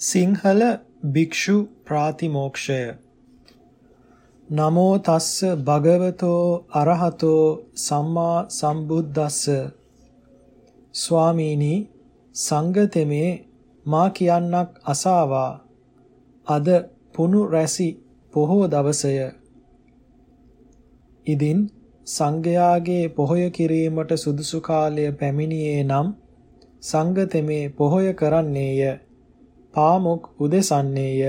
සිංහල භික්ෂු ප්‍රාතිමෝක්ෂය. නමෝ තස්ස භගවතෝ අරහතෝ සම්මා සම්බුද්දස්ස. ස්වාමීනි සංගතෙමේ මා කියන්නක් අසාවා. අද පුනු රැසි පොහෝ දවසය. ඉදින් සංඝයාගේ පොහොය කිරීමට සුදුසු කාලය පැමිණියේ නම් සංගතෙමේ පොහොය කරන්නේය. පාමුක් උදෙසන්නේය.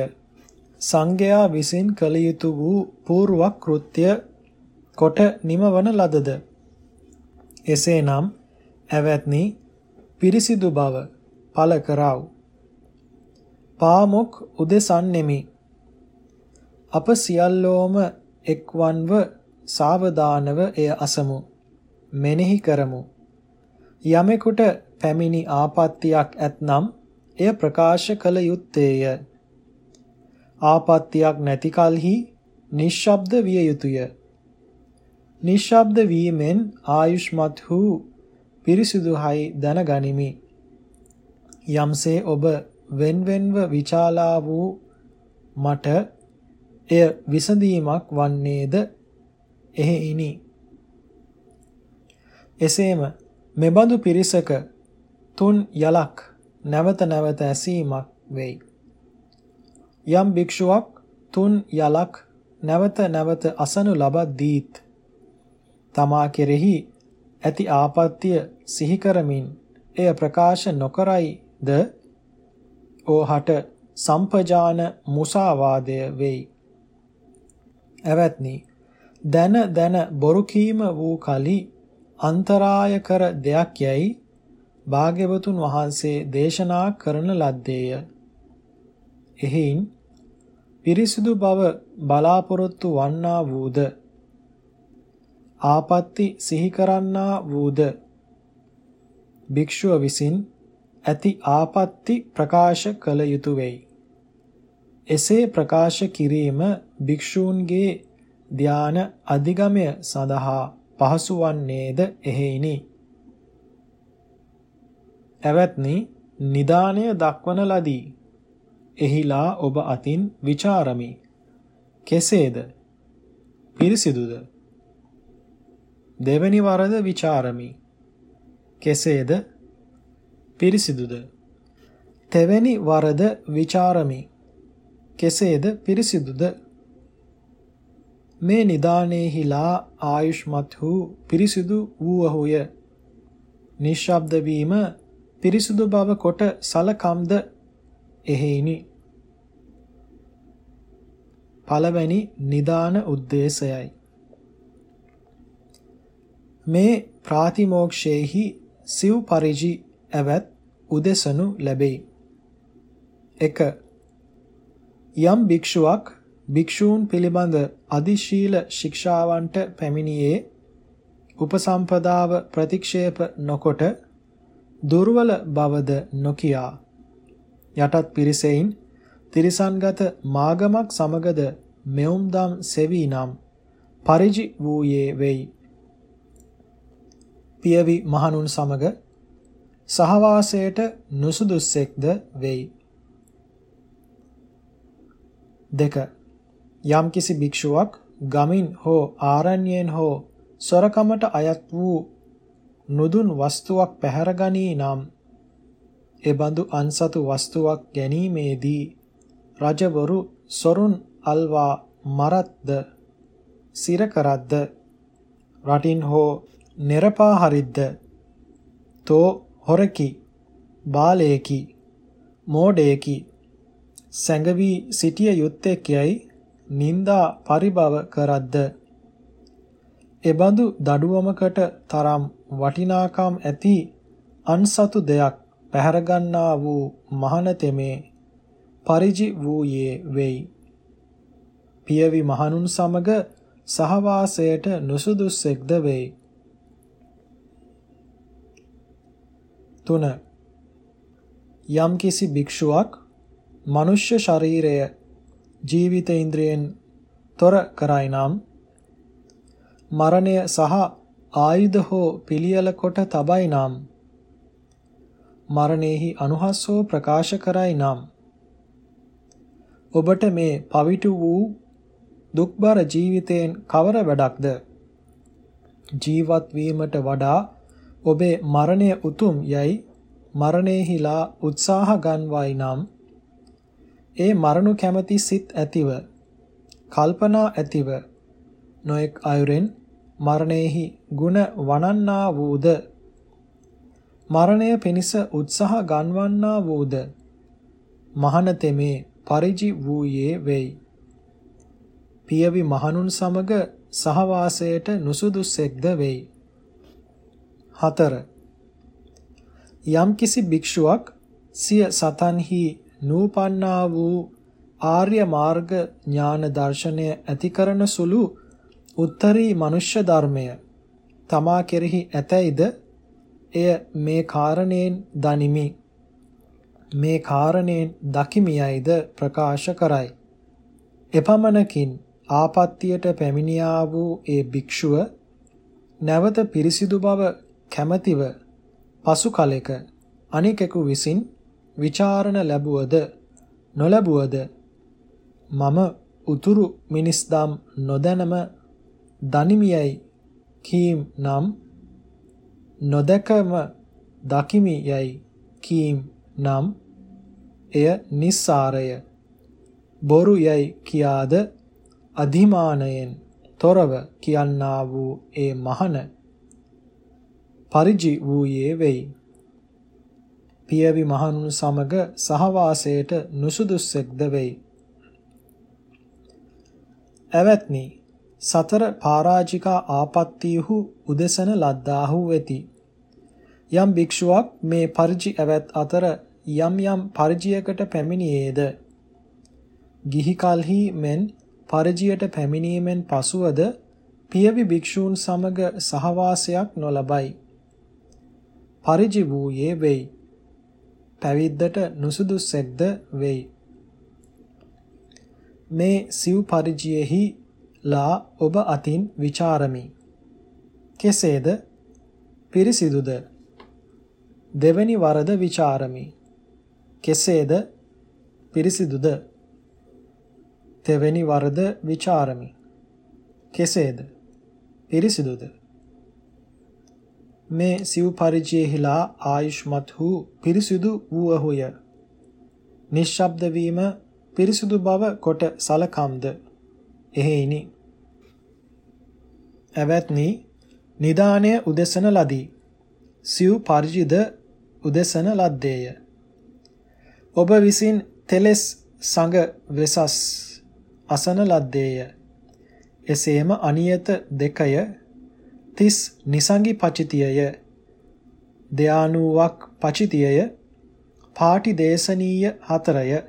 සංඝයා විසින් කළ යුතු වූ పూర్ව කෘත්‍ය කොට නිමවන ලදද? එසේනම් ඇවැත්නි පිරිසිදු බව පල කරව. පාමුක් උදෙසන්නෙමි. අප සියල්ලෝම එක්වන්ව සාවධානව එය අසමු. මෙනෙහි කරමු. යමෙකුට පැමිණි ආපත්‍යක් ඇතනම් එය ප්‍රකාශ කළ යුත්තේය. ආපත්‍යක් නැති කලෙහි නිශ්ශබ්ද විය යුතුය. නිශ්ශබ්ද වීමෙන් ආයුෂ්මත් වූ පිරිසිදුහයි දැනගනිමි. යම්සේ ඔබ වෙන්වෙන්ව විචාලා වූ මට එය විසඳීමක් වන්නේද එහෙයිනි. එසේම මෙබඳු පිරිසක තුන් යලක් නැවත නැවත ඇසීමක් වෙයි. යම් භික්ෂුවක් තුන් යලක් නැවත නැවත අසනු ලබද්දීත් තමා කෙරෙහි ඇති ආපත්‍ය සිහි කරමින් එය ප්‍රකාශ නොකරයිද ඕහට සම්පජාන මුසාවාදය වෙයි. එවත්නි දන දන බොරු කීම වූ කලි අන්තරාය කර දෙයක් යයි භාග්‍යවතුන් වහන්සේ දේශනා කරන ලද්දේය. එහෙයින් පිරිසිදු බව බලාපොරොත්තු වන්නා වූද ආපත්‍ති සිහි කරන්නා වූද භික්ෂුව විසින් ඇති ආපත්‍ති ප්‍රකාශ කළ යුතුය වෙයි. එසේ ප්‍රකාශ කිරීම භික්ෂූන්ගේ ධාන අධිගමය සඳහා පහසු වන්නේද එහෙයිනි. ඇවැත්නි නිදානය දක්වන ලදී. එහිලා ඔබ අතින් ਵਿਚාරමි. කෙසේද? පිරිසිදුද? දෙවැනි වරද ਵਿਚාරමි. කෙසේද? පිරිසිදුද? තෙවැනි වරද ਵਿਚාරමි. කෙසේද පිරිසිදුද? මේ නිදානේහිලා ආයුෂ්මත් වූ පිරිසිදු වූවහුය. නිශ්ශබ්ද වීම පිරිසුදු බව කොට සලකම්ද එහෙයිනි. පළවැනි නිදාන උද්දේශයයි. මේ ප්‍රාතිමෝක්ෂේහි සිව් පරිජි ඇවත් උදෙසනු ලැබෙයි. 1. යම් භික්ෂුවක් භික්ෂූන් පිළිබඳ අදිශීල ශික්ෂාවන්ට පැමිණියේ උපසම්පදාව ප්‍රතික්ෂේප නොකොට දුර්වල බවද නොකියා. යටත් පිරිසෙයින් තිරිසන්ගත මාගමක් සමගද මෙවුම්දම් සෙවී නම් පරිජි වූයේ වෙයි. පියවි මහණුන් සමග සහවාසයට නුසුදුස්සෙක්ද වෙයි. දෙක. යම්කිසි භික්ෂුවක් ගමින් හෝ ආරණ්‍යයෙන් හෝ සොරකමට අයත් වූ නුදුන් වස්තුවක් පැහැරගනී නම් එබඳු අන්සතු වස්තුවක් ගැනීමේදී රජවරු සොරුන් අල්වා මරත්ද සිර කරද්ද රටින් හෝ නිරපා හරිද්ද තෝ හොරකි බාලයකි මෝඩයකි සැඟවි සිටිය යුත්තේක් යයි නිന്ദා පරිභව කරද්ද. එබඳු දඩුවමකට තරම් වටිනාකම් ඇති අන්සතු දෙයක් පැහැරගන්නා වූ මහනතෙමේ පරිජි වූයේ වෙයි. පියවි මහණුන් සමග සහවාසයට නුසුදුස්සෙක්ද වෙයි. 3. යම්කිසි භික්ෂුවක් මනුෂ්‍ය ශරීරය ජීවිත ඉන්ද්‍රියෙන් තොර කරයි නම් මරණය සහ ආයුධ හෝ පිළියෙල කොට තබයි නම් මරණෙහි අනුහස්සෝ ප්‍රකාශ කරයි නම් ඔබට මේ පවිටු වූ දුක්බර ජීවිතයෙන් කවර වැඩක්ද? ජීවත් වීමට වඩා ඔබේ මරණය උතුම් යයි මරණයෙහිලා උත්සාහ ගන්වයි නම් ඒ මරණු කැමැති සිත් ඇතිව කල්පනා ඇතිව නොඑක් අයුරෙන් මරණයෙහි ಗುಣ වනන්නා වූද මරණය පිණිස උත්සාහ ගන්වන්නා වූද මහනතෙමේ පරිජි වූයේ වෙයි. පියවි මහණුන් සමග සහවාසයට නුසුදුස්සෙක්ද වෙයි. 4. යම්කිසි භික්ෂුවක් සිය සතන්හි නූපන්නා වූ ආර්ය මාර්ග ඥාන දර්ශනය ඇති කරන සුළු උත්තරී මනුෂ්‍ය ධර්මය තමා කෙරෙහි ඇතැයිද? එය මේ කාරණයෙන් දනිමි. මේ කාරණයෙන් දකිමියයිද ප්‍රකාශ කරයි. එපමණකින් ආපත්තියට පැමිණියා වූ ඒ භික්ෂුව නැවත පිරිසිදු බව කැමැතිව පසු කලෙක අනිකෙකු විසින් ਵਿਚාරණ ලැබුවද නොලැබුවද මම උතුරු මිනිස්දම් නොදැනම දනිමියයි කීම් නම් නොදකම දකිමි යයි කීම් නම් එය නිස්සාරය බොරු යයි කියාද අධිමානයෙන් තොරව කියන්නා වූ ඒ මහන පරිජි වූයේ වෙයි. පියවි මහණුන් සමග සහවාසයට නුසුදුස්සෙක්ද වෙයි. එවත්නි සතර පරාජිකා ආපත්තියහු උදෙසන ලද්දාහු වෙති. යම් භික්ෂුවක් මේ පරිජි ඇවත් අතර යම් යම් පරිජියකට පැමිණියේද ගිහි කලෙහි මෙන් පරජියට පැමිණීමෙන් පසුවද පියවි භික්ෂූන් සමග සහවාසයක් නොලබයි. පරිජි වූයේ වෙයි. පැවිද්දට නුසුදුසෙක්ද වෙයි. මේ සිව් පරිජියෙහි ලා ඔබ අතින් ਵਿਚාරමි. කෙසේද? පිරිසිදුද? දෙවැනි වරද ਵਿਚාරමි. කෙසේද? පිරිසිදුද? තෙවැනි වරද ਵਿਚාරමි. කෙසේද? පිරිසිදුද? මේ සිව් පරිජයෙහිලා ආයුෂ්මත් වූ පිරිසිදු වූහුය. නිශ්ශබ්ද වීම පිරිසිදු බව කොට සලකම්ද? එහෙයිනි. එවත්නි නිදානය උදෙසන ලදී. සිව් පරිජිද උදෙසන ලද්දේය. ඔබ විසින් තෙලස් සංග වෙසස් අසන ලද්දේය. එසේම අනියත දෙකය තිස් නිසංගි පචිතියය ධානුවක් පචිතියය පාටි දේශනීය හතරය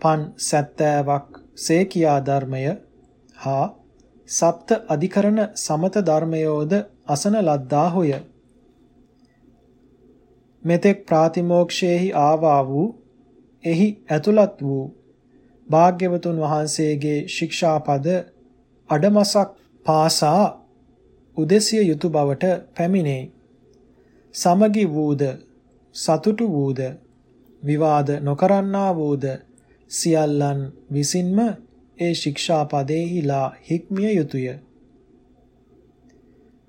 පන් සැත්තෑවක් සේකියා ධර්මය හා සප්ත අධිකරණ සමත ධර්මයෝද අසන ලද්දාහුය මෙතෙක් ප්‍රාතිමෝක්ෂයේහි ආවා වූ එහි ඇතුළත් වූ භාග්‍යවතුන් වහන්සේගේ ශික්ෂාපද අඩමසක් පාසා උදෙසිය යුතු බවට පැමිණේ. සමගි වූද සතුටු වූද විවාද නොකරන්නා වූද සියල්ලන් විසින්ම ඒ ශික්ෂාපදේහිලා හික්මිය යුතුය.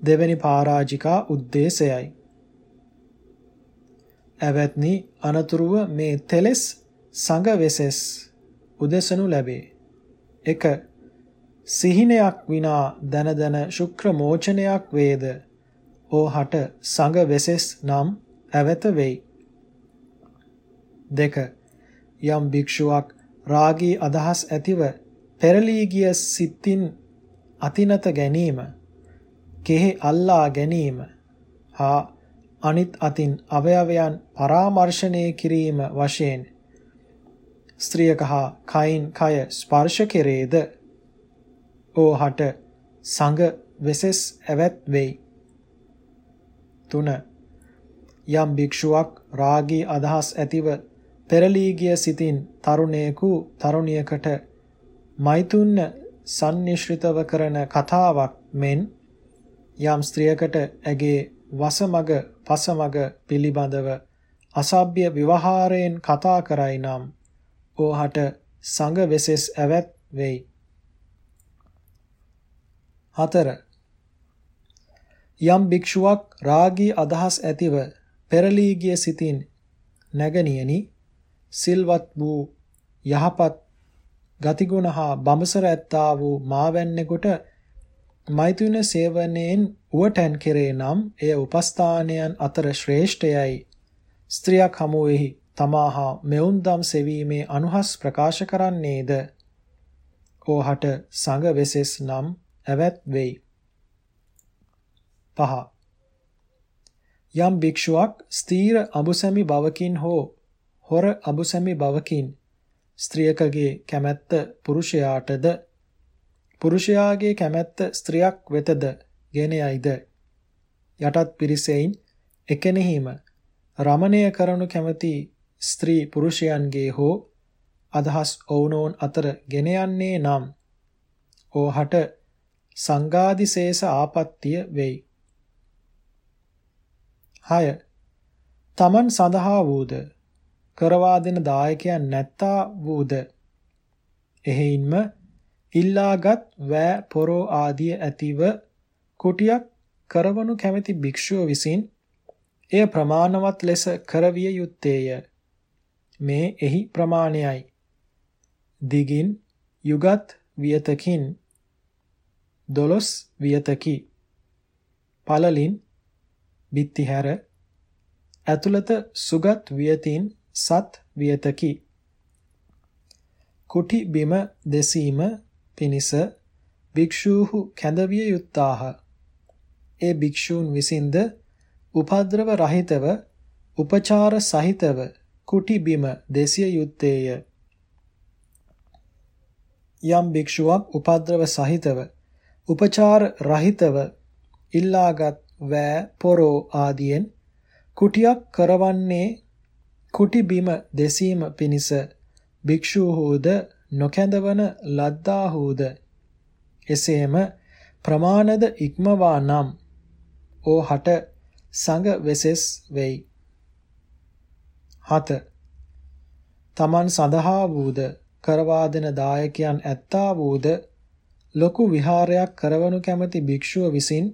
දෙවැනි පරාජිකා උද්දේශයයි. ඇවැත්නි අනතුරුව මේ තෙලස් සංග වෙසෙස් උදෙසනු ලැබේ. 1. සිහිනයක් විනා දන දන ශුක්‍ර මෝචනයක් වේද ඕහට සංග වෙසෙස් නම් ඇවත වෙයි. 2. යම් භික්ෂුවක් රාගී අදහස් ඇතිව පෙරලී ගිය සිතින් අතිනත ගැනීම කෙහි අල්ලා ගැනීම හා අනිත් අතින් අවයවයන් පරාමර්ශණය කිරීම වශයෙන් ස්ත්‍රියක හා කයින් කය ස්පර්ශ කෙරේද? ඕහට සංග වෙසෙස් ඇවැත් වෙයි. 3 යම් භික්ෂුවක් රාගී අදහස් ඇතිව පෙරලී ගිය සිතින් තරුණයෙකු තරුණියකට මෛතුන්‍ය සන්නිශ්‍රිතව කරන කතාවක් මෙන් යම් ස්ත්‍රියකට ඇගේ වසමග පසමග පිළිබඳව අසභ්‍ය විවහාරයෙන් කතා කරයි නම් ඕහට සංඝ වෙසෙස් ඇවැත් වෙයි. 4. යම් භික්ෂුවක් රාගී අදහස් ඇතිව පෙරලී ගිය සිතින් නැගණියනි සිල්වත් වූ යහපත් ගතිගුණ හා බඹසර ඇත්තා වූ මාවැන්නෙකුට මෛතුන සේවනයෙන් උවටැන් කෙරේ නම් එය උපස්ථානයන් අතර ශ්‍රේෂ්ඨයයි. ස්ත්‍රියක් හමුවෙහි තමාහා මෙවුන්දම් සෙවීමේ අනුහස් ප්‍රකාශ කරන්නේද? ඕහට සංඝ වෙසෙස් නම් ඇවැත් වෙයි. පහ. යම් භික්ෂුවක් ස්ථීර අබුසැමි බවකින් හෝ හොර අබුසැමි බවකින් ස්ත්‍රියකගේ කැමැත්ත පුරුෂයාටද පුරුෂයාගේ කැමැත්ත ස්ත්‍රියක් වෙතද ගෙන යයිද? යටත් පිරිසෙයින් එකෙනෙහිම රමණය කරනු කැමති ස්ත්‍රී පුරුෂයන්ගේ හෝ අදහස් ඔවුනෝන් අතර ගෙන යන්නේ නම් ඕහට සංඝාදිශේෂ ආපත්‍ය වෙයි. 6 තමන් සඳහා වූද කරවා දෙන දායකයන් නැත්තා වූද? එහෙයින්ම ඉල්ලාගත් වෑ පොරෝ ආදිය ඇතිව කුටියක් කරවනු කැමැති භික්ෂුව විසින් එය ප්‍රමාණවත් ලෙස කරවිය යුත්තේය. මේ එහි ප්‍රමාණයයි. දිගින් යුගත් වියතකින් දොළොස් වියතකි. පළලින් බිත්ති හැර ඇතුළත සුගත් වියතින් සත් වියතකි. කුටි බිම දෙසීම පිනිස භික්ෂූහු කැඳවිය යුත්තාහ. ඒ භික්ෂූන් විසින්ද උපද්‍රව රහිතව උපචාර සහිතව කුටි බිම දෙසිය යුත්තේය. යම් භික්ෂුවක් උපද්‍රව සහිතව උපචාර රහිතව ඉල්ලාගත් වෑ පොරෝ ආදියෙන් කුටියක් කරවන්නේ කුටි බිම දෙසීම පිණිස භික්ෂූහුද නොකැඳවන ලද්දාහුද එසේම ප්‍රමාණද ඉක්මවා නම් ඕහට සංඝ වෙසෙස් වෙයි. 7. තමන් සඳහා වූද කරවා දෙන දායකයන් ඇත්තා වූද ලොකු විහාරයක් කරවනු කැමති භික්ෂුව විසින්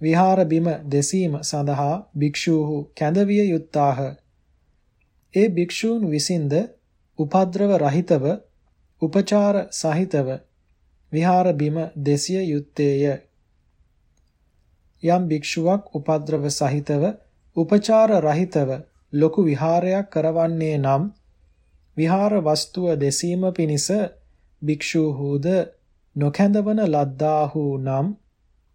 විහාර බිම දෙසීම සඳහා භික්ෂූහු කැඳවිය යුත්තාහ. ඒ භික්ෂූන් විසින්ද උපද්‍රව රහිතව උපචාර සහිතව විහාර බිම දෙසිය යුත්තේය. යම් භික්ෂුවක් උපද්‍රව සහිතව උපචාර රහිතව ලොකු විහාරයක් කරවන්නේ නම් විහාර වස්තුව දෙසීම පිණිස භික්ෂූහුද නොකැඳවන ලද්දාහු නම්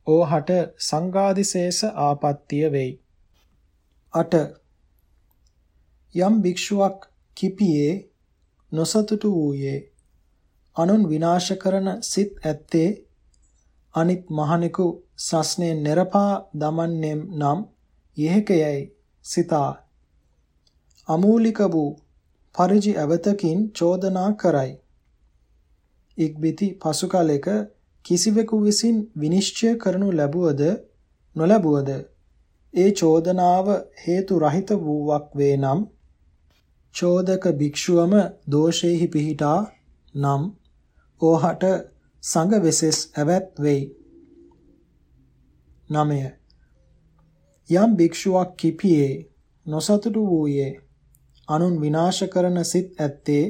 ඕහට සංඝාදිශේෂ ආපත්‍ය වෙයි. 8 යම් භික්ෂුවක් කිපියේ නොසතුටු වූයේ අනුන් විනාශ කරන සිත් ඇත්තේ අනිත් මහණෙකු සස්නේ නිරපා දමන්නේ නම් යෙහෙකයයි සිතා. අමූලික වූ පරිජි අවතකින් චෝදනා කරයි. ඉක්බිති පසු කලෙක කිසිවෙකු විසින් විනිශ්චය කරනු ලැබුවද නොලැබුවද? ඒ චෝදනාව හේතු රහිත වූවක් වේ නම් චෝදක භික්ෂුවම දෝෂේහි පිහිටා නම් ඕහට සංඝ වෙසෙස් ඇවැත් වෙයි. 9. යම් භික්ෂුවක් කිපියේ නොසතුටු වූයේ අනුන් විනාශ කරන සිත් ඇත්තේ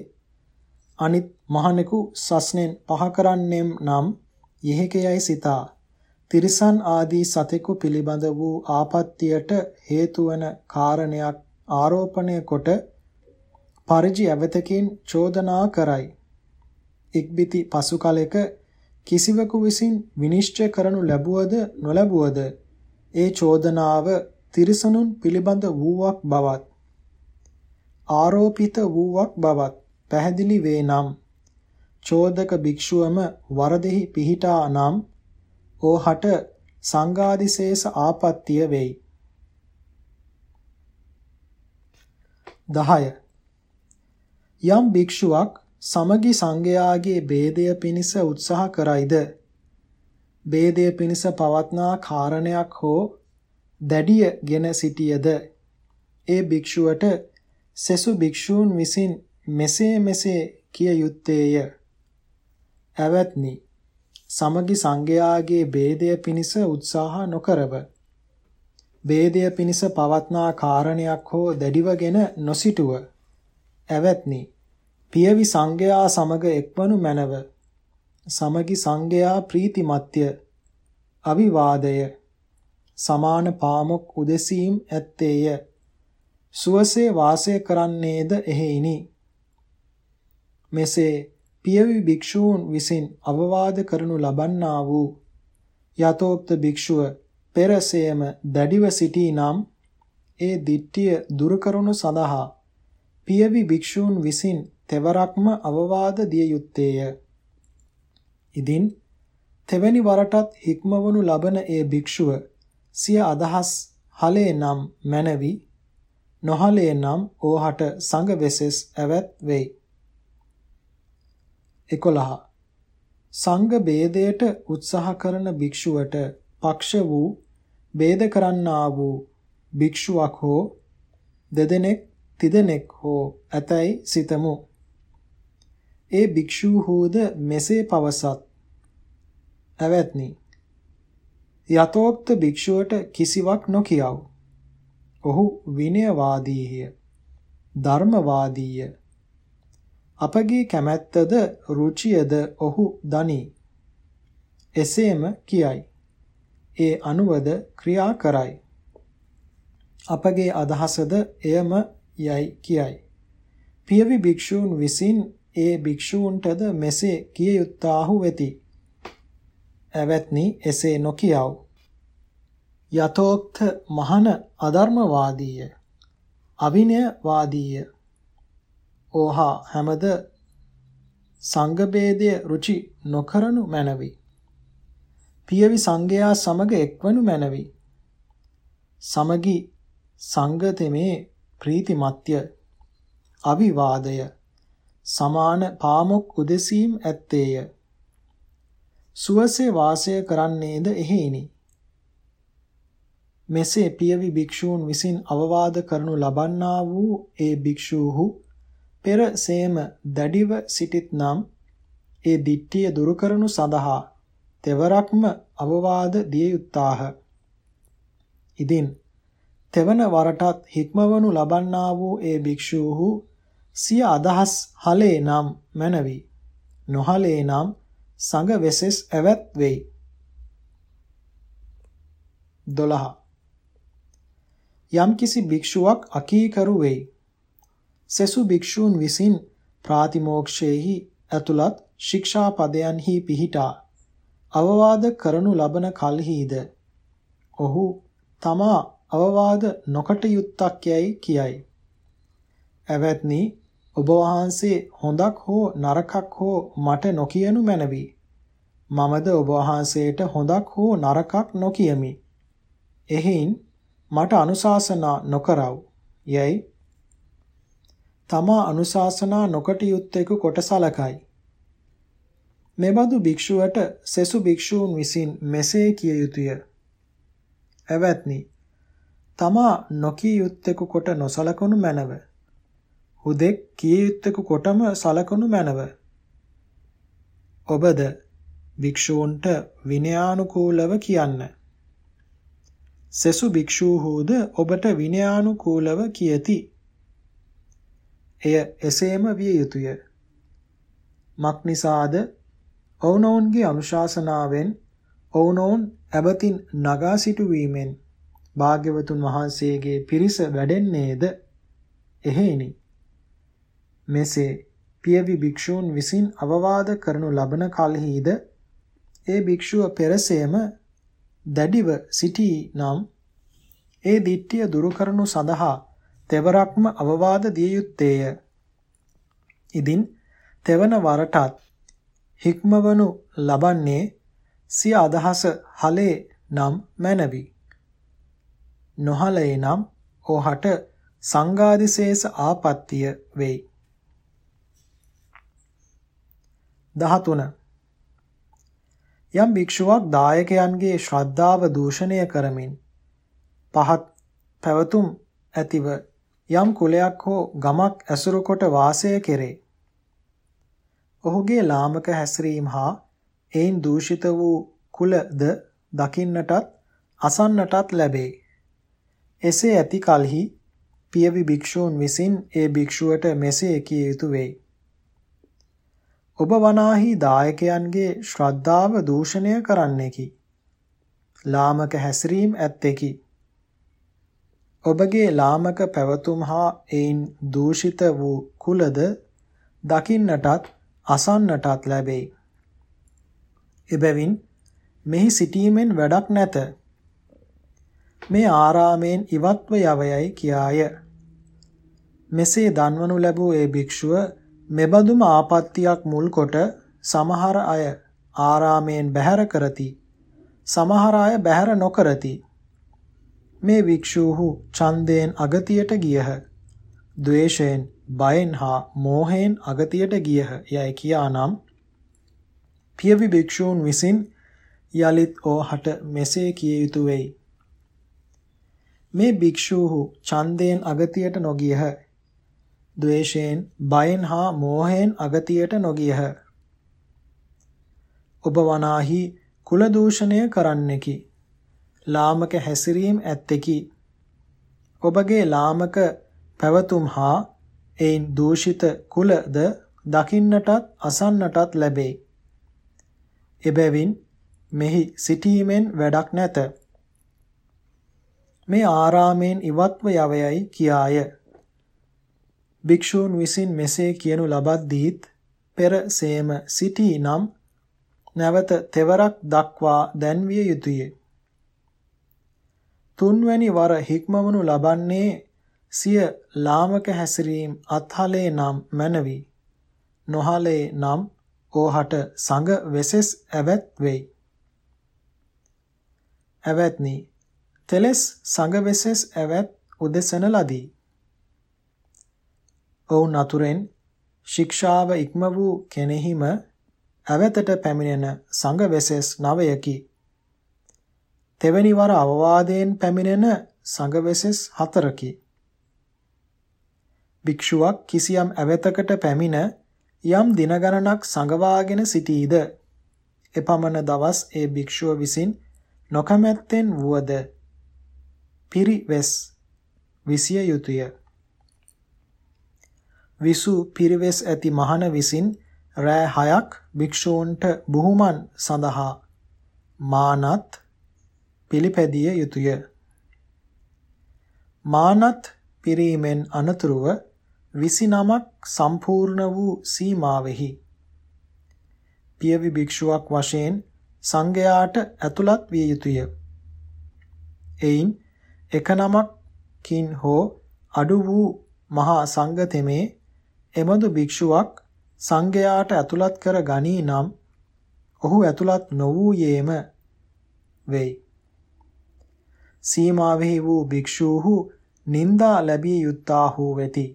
අනිත් මහණෙකු සස්නෙන් පහ කරන්නෙම් නම් යෙහෙකයයි සිතා තිරිසන් ආදී සතෙකු පිළිබඳ වූ ආපත්‍යයට හේතු වන කාරණයක් ආරෝපණය කොට පරිජි අවතකින් චෝදනා කරයි. ඉක්බිති පසු කලෙක කිසිවෙකු විසින් විනිශ්චය කරනු ලැබුවද නොලැබුවද ඒ චෝදනාව තිරිසනුන් පිළිබඳ වූවක් බවත් ආරෝපිත වූවක් බවත් පැහැදිලි වේ නම් චෝදක භික්ෂුවම වරදෙහි පිහිටා නම් ඕහට සංඝාදිශේෂ ආපත්‍ය වෙයි 10 යම් භික්ෂුවක් සමගි සංඝයාගේ ભેදය පිණිස උත්සාහ කරයිද? ભેදය පිණිස පවත්නා කාරණයක් හෝ දැඩියගෙන සිටියද? ඒ භික්ෂුවට සෙසු භික්ෂූන් විසින් මෙසේ මෙසේ කිය යුත්තේය. ඇවත්නි. සමගි සංඝයාගේ ભેදය පිණිස උත්සාහ නොකරව. ભેදය පිණිස පවත්නා කාරණයක් හෝ දැඩිවගෙන නොසිටුව. ඇවැත්නි පියවි සංඝයා සමග එක්වනු මැනව. සමගි සංඝයා ප්‍රීතිමත්ය. අවිවාදය සමාන පාමොක් උදෙසීම් ඇත්තේය. සුවසේ වාසය කරන්නේද එහෙයිනි. මෙසේ පියවි භික්ෂූන් විසින් අවවාද කරනු ලබන්නා වූ යතෝක්ත භික්ෂුව පෙරසේම දැඩිව සිටී නම් ඒ දිට්ඨිය දුරු කරනු සඳහා පියවි භික්ෂූන් විසින් තෙවරක්ම අවවාද දිය යුත්තේය. ඉදින් තෙවැනි වරටත් හික්මවනු ලබන ඒ භික්ෂුව සිය අදහස් හලේ නම් මැනවි නොහලේ නම් ඕහට සංඝ වෙසෙස් ඇවැත් වෙයි. 11 සංඝ ભેදයට උත්සාහ කරන භික්ෂුවට පක්ෂ වූ ભેද කරන්නා වූ භික්ෂුවක් හෝ දෙදෙනෙක් තිදෙනෙක් හෝ ඇතැයි සිතමු. ඒ භික්ෂූහුද මෙසේ පවසත්. ඇවැත්නි. යතෝක්ත භික්ෂුවට කිසිවක් නොකියව්. ඔහු විනයවාදීය. ධර්මවාදීය. අපගේ කැමැත්තද රුචියද ඔහු දනී. එසේම කියයි. ඒ අනුවද ක්‍රියා කරයි. අපගේ අදහසද එයම යයි කියයි. පියවි භික්ෂූන් විසින් ඒ භික්ෂූන්ටද මෙසේ කිය යුත්තාහු වෙති. ඇවැත්නි එසේ නොකියව්. යතෝක්ත මහන අධර්මවාදීය. අවිනයවාදීය. ඕහා හැමද සංඝභේදය රුචි නොකරනු මැනවි. පියවි සංඝයා සමග එක්වනු මැනවි. සමගි සංගතමේ ප්‍රීතිමත්ය අවිවාදය සමාන පාමොක් උදෙසීම් ඇත්තේය. සුවසේ වාසය කරන්නේද එහෙයිනි. මෙසේ පියවි භික්ෂූන් විසින් අවවාද කරනු ලබන්නා වූ ඒ භික්ෂූහු පෙර සේම දැඩිව සිටිත් නම් ඒ දිට්ඨිය දුරු කරනු සඳහා තෙවරක්ම අවවාද දිය යුත්තාහ. ඉදින් තෙවන වරටත් හික්මවනු ලබන්නා වූ ඒ භික්ෂූහු සිය අදහස් හලේ නම් මැනවි. නොහලේ නම් සංඝ වෙසෙස් ඇවැත් වෙයි. 12 යම්කිසි භික්ෂුවක් අකීකරු වෙයි. සෙසු භික්ෂූන් විසින් ප්‍රාතිමෝක්ෂයේහි ඇතුළත් ශික්ෂා පදයන්හි පිහිටා අවවාද කරනු ලබන කලහිද ඔහු තමා අවවාද නොකට යුත්තක් යයි කියයි. ඇවැත්නි ඔබ වහන්සේ හොඳක් හෝ නරකක් හෝ මට නොකියනු මැනවි. මමද ඔබ වහන්සේට හොඳක් හෝ නරකක් නොකියමි. එහෙයින් මට අනුශාසනා නොකරව. යයි තමා අනුශාසනා නොකට යුත්තේක කොට සලකයි. මෙබඳු භික්ෂුවට සෙසු භික්ෂූන් විසින් මෙසේ කිය යුතුය. එවත්නි තමා නොකිය යුත්තේක කොට නොසලකනු මැනව. හුදෙක් කිය යුත්තේක කොටම සලකනු මැනව. ඔබද භික්ෂූන්ට විනයානුකූලව කියන්න. සෙසු භික්ෂූහුද ඔබට විනයානුකූලව කියති. එය එසේම විය යුතුය. මක්නිසාද ඔවුනොවුන්ගේ අනුශාසනාවෙන් ඔවුනොවුන් ඇබතින් නගා සිටුවීමෙන් භාග්‍යවතුන් වහන්සේගේ පිරිස වැඩෙන්නේද එහෙයිනි. මෙසේ පියවි භික්ෂූන් විසින් අවවාද කරනු ලබන කලෙහිද ඒ භික්ෂුව පෙරසේම දැඩිව සිටී නම් ඒ දිට්ඨිය දුරු කරනු සඳහා තෙවරක්ම අවවාද දිය යුත්තේය. ඉදින් තෙවන වරටත් හික්මවනු ලබන්නේ සිය අදහස හලේ නම් මැනවි. නොහලේ නම් ඔහට සංඝාදිශේෂ ආපත්‍ය වෙයි. 13 යම් භික්ෂුවක් දායකයන්ගේ ශ්‍රද්ධාව දූෂණය කරමින් පහත් පැවතුම් ඇතිව යම් කුලයක් හෝ ගමක් ඇසුරු කොට වාසය කෙරේ. ඔහුගේ ලාමක හැසිරීම හා එයින් දූෂිත වූ කුලද දකින්නටත් අසන්නටත් ලැබේ. එසේ ඇති කලෙහි පියවි භික්ෂූන් විසින් ඒ භික්ෂුවට මෙසේ කිය යුතු වෙයි. ඔබ වනාහි දායකයන්ගේ ශ්‍රද්ධාව දූෂණය කරන්නෙකි. ලාමක හැසිරීම ඇත්තෙකි. ඔබගේ ලාමක පැවතුම් හා එයින් දූෂිත වූ කුලද දකින්නටත් අසන්නටත් ලැබේ. එබැවින් මෙහි සිටීමෙන් වැඩක් නැත. මේ ආරාමයෙන් ඉවත්ව යවයයි කියාය. මෙසේ දන්වනු ලැබූ ඒ භික්ෂුව මෙබඳුම ආපත්‍තියක් මුල් කොට සමහර අය ආරාමයෙන් බැහැර කරති. සමහර අය බැහැර නොකරති. මේ භික්ෂූහු ඡන්දයෙන් අගතියට ගියහ. ද්වේෂයෙන්, බයෙන් හා මෝහයෙන් අගතියට ගියහ. යයි කියානම් පියවි භික්ෂූන් විසින් යලිත් ඕහට මෙසේ කිය යුතු වෙයි. මේ භික්ෂූහු ඡන්දයෙන් අගතියට නොගියහ. ද්වේෂයෙන්, බයෙන් හා මෝහයෙන් අගතියට නොගියහ. ඔබ වනාහි කුල දූෂණය කරන්නෙකි. ලාමක හැසිරීම ඇත්තෙකි. ඔබගේ ලාමක පැවතුම් හා එයින් දූෂිත කුලද දකින්නටත් අසන්නටත් ලැබේ. එබැවින් මෙහි සිටීමෙන් වැඩක් නැත. මේ ආරාමයෙන් ඉවත්ව යවයයි කියාය. භික්ෂූන් විසින් මෙසේ කියනු ලබද්දීත් පෙර සේම සිටී නම් නැවත තෙවරක් දක්වා දැන්විය යුතුය. තුන්වැනි වර හික්මවනු ලබන්නේ සිය ලාමක හැසිරීම අත්හලේ නම් මැනවි. නොහලේ නම් ඕහට සංඝ වෙසෙස් ඇවැත් වෙයි. ඇවැත්නි තෙලස් සංඝ වෙසෙස් ඇවැත් උදෙසන ලදී. ඔවුන් අතුරෙන් ශික්ෂාව ඉක්ම වූ කෙනෙහිම ඇවතට පැමිණෙන සංඝ වෙසෙස් නවයකි. තෙවැනි වර අවවාදයෙන් පැමිණෙන සංඝ වෙසෙස් හතරකි. භික්ෂුවක් කිසියම් ඇවතකට පැමිණ යම් දින ගණනක් සංගවාගෙන සිටීද එපමණ දවස් ඒ භික්ෂුව විසින් නොකමැත්තෙන් වුවද පිරිවෙස් විසිය යුතුය. විසු පිරිවෙස් ඇති මහණ විසින් රෑ හයක් භික්ෂූන්ට බුහුමන් සඳහා මානත් පිළිපැදිය යුතුය. මානත් පිරීමෙන් අනතුරුව 29ක් සම්පූර්ණ වූ සීමාවෙහි පියවි භික්ෂුවක් වශයෙන් සංඝයාට ඇතුළත් විය යුතුය. එයින් එක නමකින් හෝ අඩු වූ මහා සංඝ තෙමේ එබඳු භික්ෂුවක් සංඝයාට ඇතුළත් කර ගනී නම් ඔහු ඇතුළත් නොවූයේම වෙයි. සීමාවෙහි වූ භික්ෂූහු නිന്ദා ලැබිය යුත්තාහු වෙති.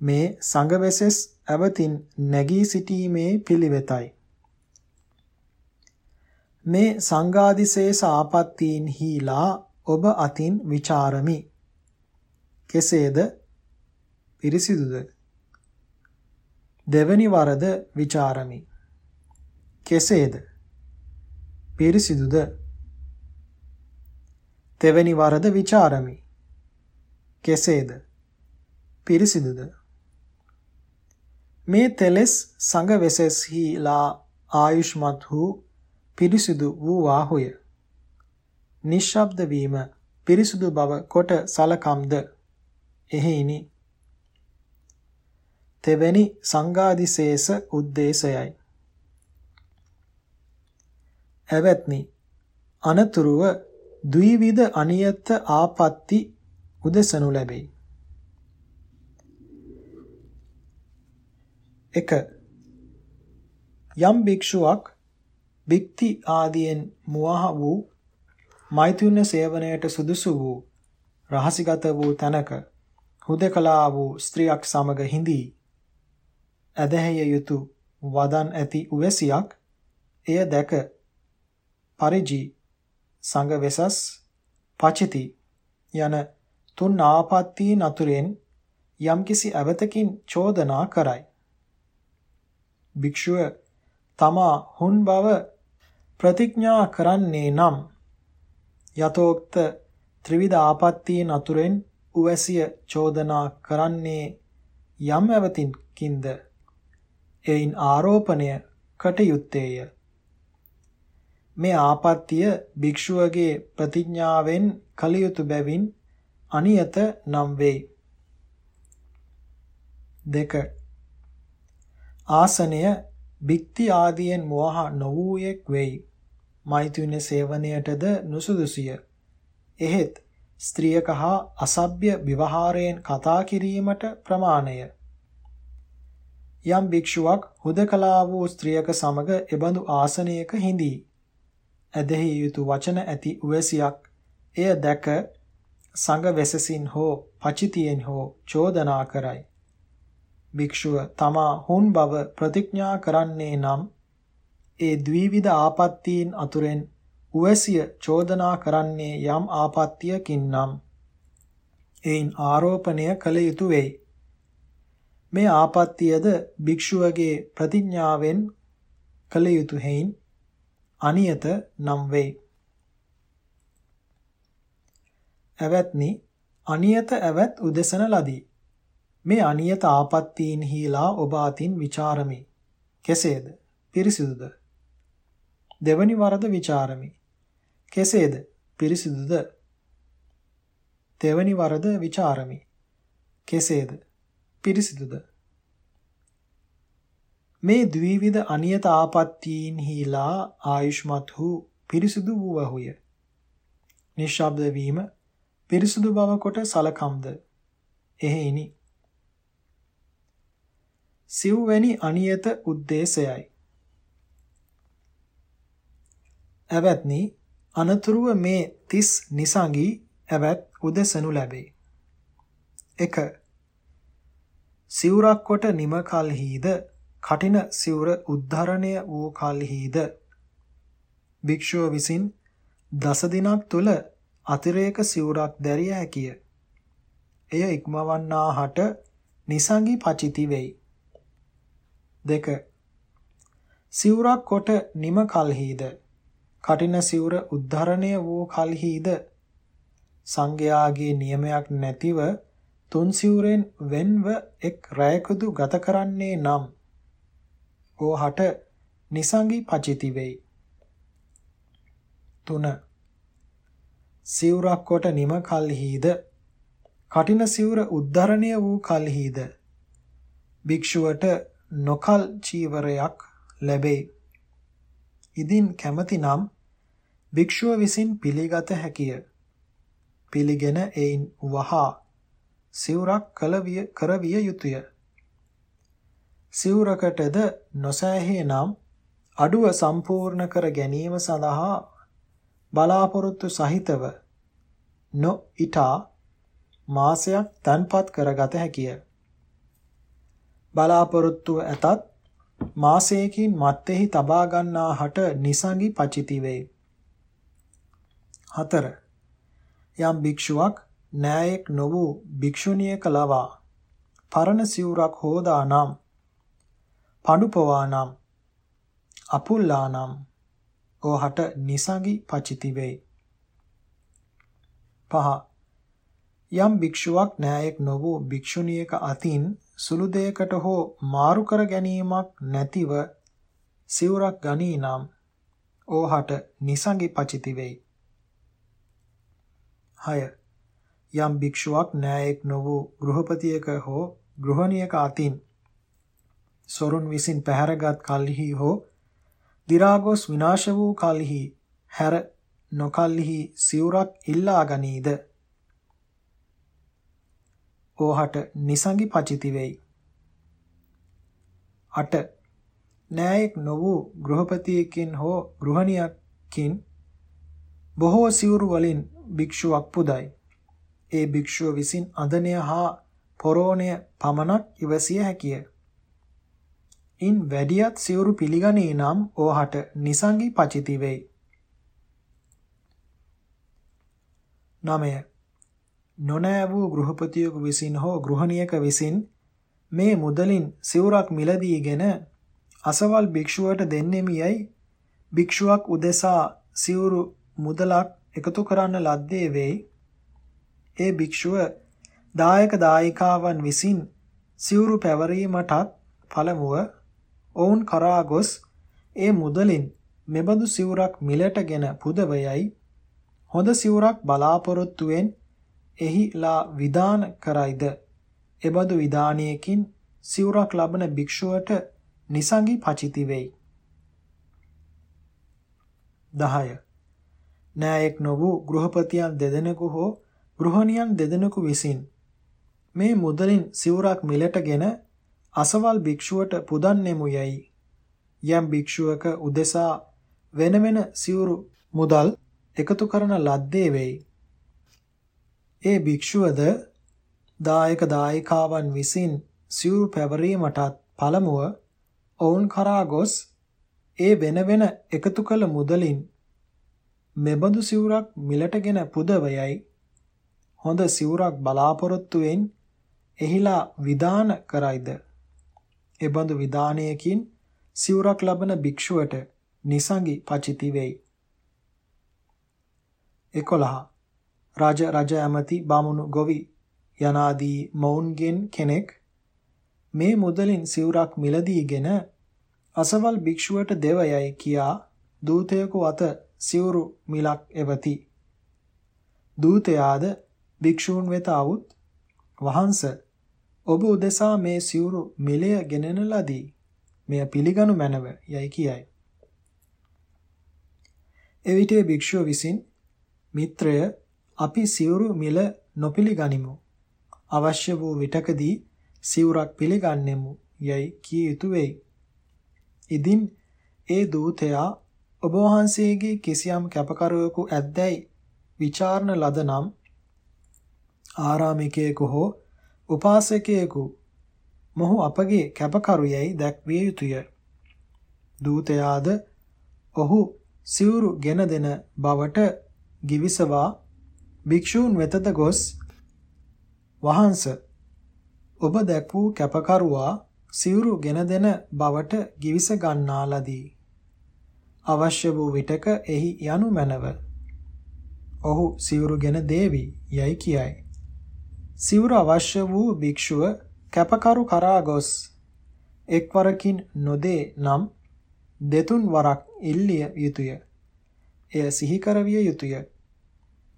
මේ සංඝවෙසෙස් ඇවතින් නැගී සිටීමේ පිළිවෙතයි. මේ සංඝාදිශේෂ ආපත්තීන් හීලා ඔබ අතින් ਵਿਚාරමි. කෙසේද? පිරිසිදුද? දෙවනි වරද ਵਿਚාරමි. කෙසේද? පිරිසිදුද? තෙවැනි වරද ਵਿਚාරමි. කෙසේද? පිරිසිදුද? මේ තෙලස් සංඝ වෙසෙස්හිලා ආයුෂ්මත් වූ පිරිසිදු වූ වාහුය නිශ්ශබ්ද වීම පිරිසිදු බව කොට සලකම්ද? එහෙයිනි තෙවැනි සංඝාදිශේෂ උද්දේශයයි. එවත්නි. අනතුරුව ද්විවිධ අනියත ආපatti උදෙසනු ලැබේ. 1 යම් භික්ෂුවක් භික්ති ආදියෙන් මුවහ වූ මෛතුන්‍ය සේවනයට සුදුසු වූ රහසිගත වූ තැනක හුදකලා වූ ස්ත්‍රියක් සමග හිඳී ඇදහිය යුතු වදන් ඇති උවැසියක් එය දැක පරිජි සංඝ වෙසස් පචිති යන තුන් ආපත්‍ති නතුරෙන් යම්කිසි අවතකින් චෝදනා කරයි. භික්ෂුව තමා හුන් බව ප්‍රතිඥා කරන්නේ නම් යතෝක්ත ත්‍රිවිධ ආපත්තීන් අතුරෙන් උවැසිය චෝදනා කරන්නේ යම් ඇවතින්කින්ද? එයින් ආරෝපණය කටයුත්තේය. මේ ආපත්‍ය භික්ෂුවගේ ප්‍රතිඥාවෙන් කලියුතු බැවින් අනියත නම් වෙයි. දෙක. ආසනය බික්ති ආදියෙන් මෝහ නොවූයෙක් වෙයි. මෛතුන සේවනයටද නුසුදුසිය. එහෙත් ස්ත්‍රියක හා අසභ්‍ය විවහාරයෙන් කතා කිරීමට ප්‍රමාණය. යම් භික්ෂුවක් හුදකලා වූ ස්ත්‍රියක සමග එබඳු ආසනයක හිඳී. ඇදෙහි යුතු වචන ඇති උවැසියක් එය දැක සංඝ වෙසසින් හෝ පචිතියෙන් හෝ චෝදනා කරයි. භික්ෂුව තමා හුන් බව ප්‍රතිඥා කරන්නේ නම් ඒ ද්විවිධ ආපත්තීන් අතුරෙන් උවැසිය චෝදනා කරන්නේ යම් ආපත්‍යකින් නම් එයින් ආරෝපණය කළ යුතු වෙයි. මේ ආපත්‍යද භික්ෂුවගේ ප්‍රතිඥාවෙන් කළ යුතු හේයින් අනියත නම් වෙයි. ඇවැත්නි අනියත ඇවැත් උදෙසන ලදී. මේ අනියත ආපත්තීන් හීලා ඔබ අතින් ਵਿਚාරමි. කෙසේද? පිරිසිදුද? දෙවනි වරද ਵਿਚාරමි. කෙසේද? පිරිසිදුද? දෙවනි වරද ਵਿਚාරමි. කෙසේද? පිරිසිදුද? මේ ද්විවිධ අනියත ආපත්තීන් හිලා ආයුෂ්මත් වූ පිරිසිදු වූවහුය. නිශ්ශබ්ද වීම පිරිසිදු බව කොට සලකම්ද. එහෙයිනි. සිව්වැනි අනියත උද්දේශයයි. ඇවැත්නි අනතුරුව මේ 30 නිසංගී ඇවැත් උදෙසනු ලැබේ. 1. සිවුරක් කොට නිම කල්හිද කටින සිවුර උද්ධරණය වූ කල්හිද භික්ෂුව විසින් දස දිනක් තුල අතිරේක සිවුරක් දැරිය හැකිය. එය ඉක්මවන්නා හට නිසංගි පචිති වෙයි. දෙක සිවුරක් කොට නිම කල්හිද කටින සිවුර උද්ධරණය වූ කල්හිද සංඝයාගේ නියමයක් නැතිව තුන් සිවුරෙන් වෙන්ව එක් රැයකදු ගත කරන්නේ නම් ඕහට නිසංගි පචිති වෙයි. 3 සිවුරක් කොට නිම කල්හිද කටින සිවුර උද්ධරණය වූ කල්හිද භික්ෂුවට නොකල් චීවරයක් ලැබේ. ඉදින් කැමැතිනම් භික්ෂුව විසින් පිළිගත හැකිය. පිළිගෙන එයින් වහා සිවුරක් කලවිය කරවිය යුතුය. සිවුරකටද නොසෑහේ නම් අඩුව සම්පූර්ණ කර ගැනීම සඳහා බලාපොරොත්තු සහිතව නො ඊටා මාසයක් තන්පත් කරගත හැකිය. බලාපොරොත්තුව ඇතත් මාසයකින් මත්ෙහි තබා ගන්නා හට නිසංගි පචිති වේ. 4. යම් භික්ෂුවක් න්යායෙක් නො වූ භික්ෂුණියක ලවා පරණ සිවුරක් හෝදා නම් පඩුපවා නම් අපුල්ලා නම් ඕහට නිසංගි පචිති වේ. 5. යම් භික්ෂුවක් න්යායෙක් නො වූ භික්ෂුණියක අතින් සුළු දෙයකට හෝ මාරු කර ගැනීමක් නැතිව සිවුරක් ගනී නම් ඕහට නිසංගි පචිති වෙයි. 6. යම් භික්ෂුවක් න්යායෙක් නො වූ ගෘහපතියක හෝ ගෘහණියක අතින් සොරුන් විසින් පැහැරගත් කල්හි හෝ දි รา ගොස් විනාශ වූ කල්හි හැර නොකල්හි සිවුරක් ඉල්ලා ගනීද ඕහට නිසංගි පචිති වෙයි. 8. න්යායෙක් නො වූ ගෘහපතියකින් හෝ ගෘහණියකින් බොහෝ සිවුරු වලින් භික්ෂුවක් පුදයි. ඒ භික්ෂුව විසින් අඳනය හා පොරෝණය පමණක් ඉවසිය හැකිය. ඉන් වැඩියත් සිවුරු පිළිගනී නම් ඕහට නිසංගි පචිති වෙයි. 9. නොනෑ වූ ගෘහපතියෙකු විසින් හෝ ගෘහණියක විසින් මේ මුදලින් සිවුරක් මිලදීගෙන අසවල් භික්ෂුවට දෙන්නෙමියයි භික්ෂුවක් උදෙසා සිවුරු මුදලක් එකතු කරන්න ලද්දේ වෙයි. ඒ භික්ෂුව දායක දායිකාවන් විසින් සිවුරු පැවරීමටත් පළමුව ඔවුන් කරා ගොස් ඒ මුදලින් මෙබඳු සිවුරක් මිලටගෙන පුදවයයි හොඳ සිවුරක් බලාපොරොත්තුවෙන් එහිලා විධාන කරයිද? එබඳු විධානයකින් සිවුරක් ලබන භික්ෂුවට නිසංගි පචිති වෙයි. 10 න්යායක් නොවූ ගෘහපතියන් දෙදෙනෙකු හෝ ගෘහණියන් දෙදෙනෙකු විසින් මේ මුදලින් සිවුරක් මිලටගෙන අසවල් භික්ෂුවට පුදන්නෙමු යයි යම් භික්ෂුවක උදෙසා වෙන වෙන සිවුරු මුදල් එකතු කරන ලද්දේ වෙයි. ඒ භික්ෂුවද දායක දායිකාවන් විසින් සිවුරු පැවරීමටත් පළමුව ඔවුන් කරා ගොස් ඒ වෙන වෙන එකතු කළ මුදලින් මෙබඳු සිවුරක් මිලටගෙන පුදවයයි. හොඳ සිවුරක් බලාපොරොත්තුවෙන් එහිලා විධාන කරයිද? එබඳු විධානයකින් සිවුරක් ලබන භික්ෂුවට නිසංගි පචිති වෙයි 11 රජ රජ ඇමති බමුණු ගොවි යනාදී මොවුන්ගෙන් කෙනෙක් මේ මුදලින් සිවුරක් මිලදීගෙන අසවල් භික්ෂුවට දෙවයයි කියා දූතයෙකු අත සිවුරු මිලක් එවති. දූතයාද භික්ෂූන් වෙත આવුත් වහන්ස ඔබ උදෙසා මේ සිවුරු මිලය ගෙනෙන ලදී. මෙය පිළිගනු මැනව යයි කියයි. එවිට භික්ෂුව විසින් මිත්‍රය අපි සිවුරු මිල නොපිළිගනිමු. අවශ්‍ය වූ විටකදී සිවුරක් පිළිගන්නෙමු යයි කිය යුතුය වෙයි. ඉදින් ඒ දූතයා ඔබ වහන්සේගේ කිසියම් කැපකරුවෙකු ඇද්දැයි විචාරණ ලද නම් ආරාමිකයෙකු හෝ උපාසකයෙකු මොහු අපගේ කැපකරුයයි දැක්විය යුතුය. දූතයාද ඔහු සිවුරු ගෙන දෙන බවට givisava භික්ෂූන් වෙතද ගොස් වහන්ස ඔබ දැක් වූ කැපකරුවා සිවුරු ගෙන දෙන බවට givis ගන්නා ලදී. අවශ්‍ය වූ විටක එහි යනු මැනව. ඔහු සිවුරුගෙන දේවි යයි කියයි. සිවුර අවශ්‍ය වූ භික්ෂුව කැපකරු කරා ගොස් එක්වරකින් නොදේ නම් දෙතුන් වරක් ඉල්ලිය යුතුය. එය සිහි කරවිය යුතුය.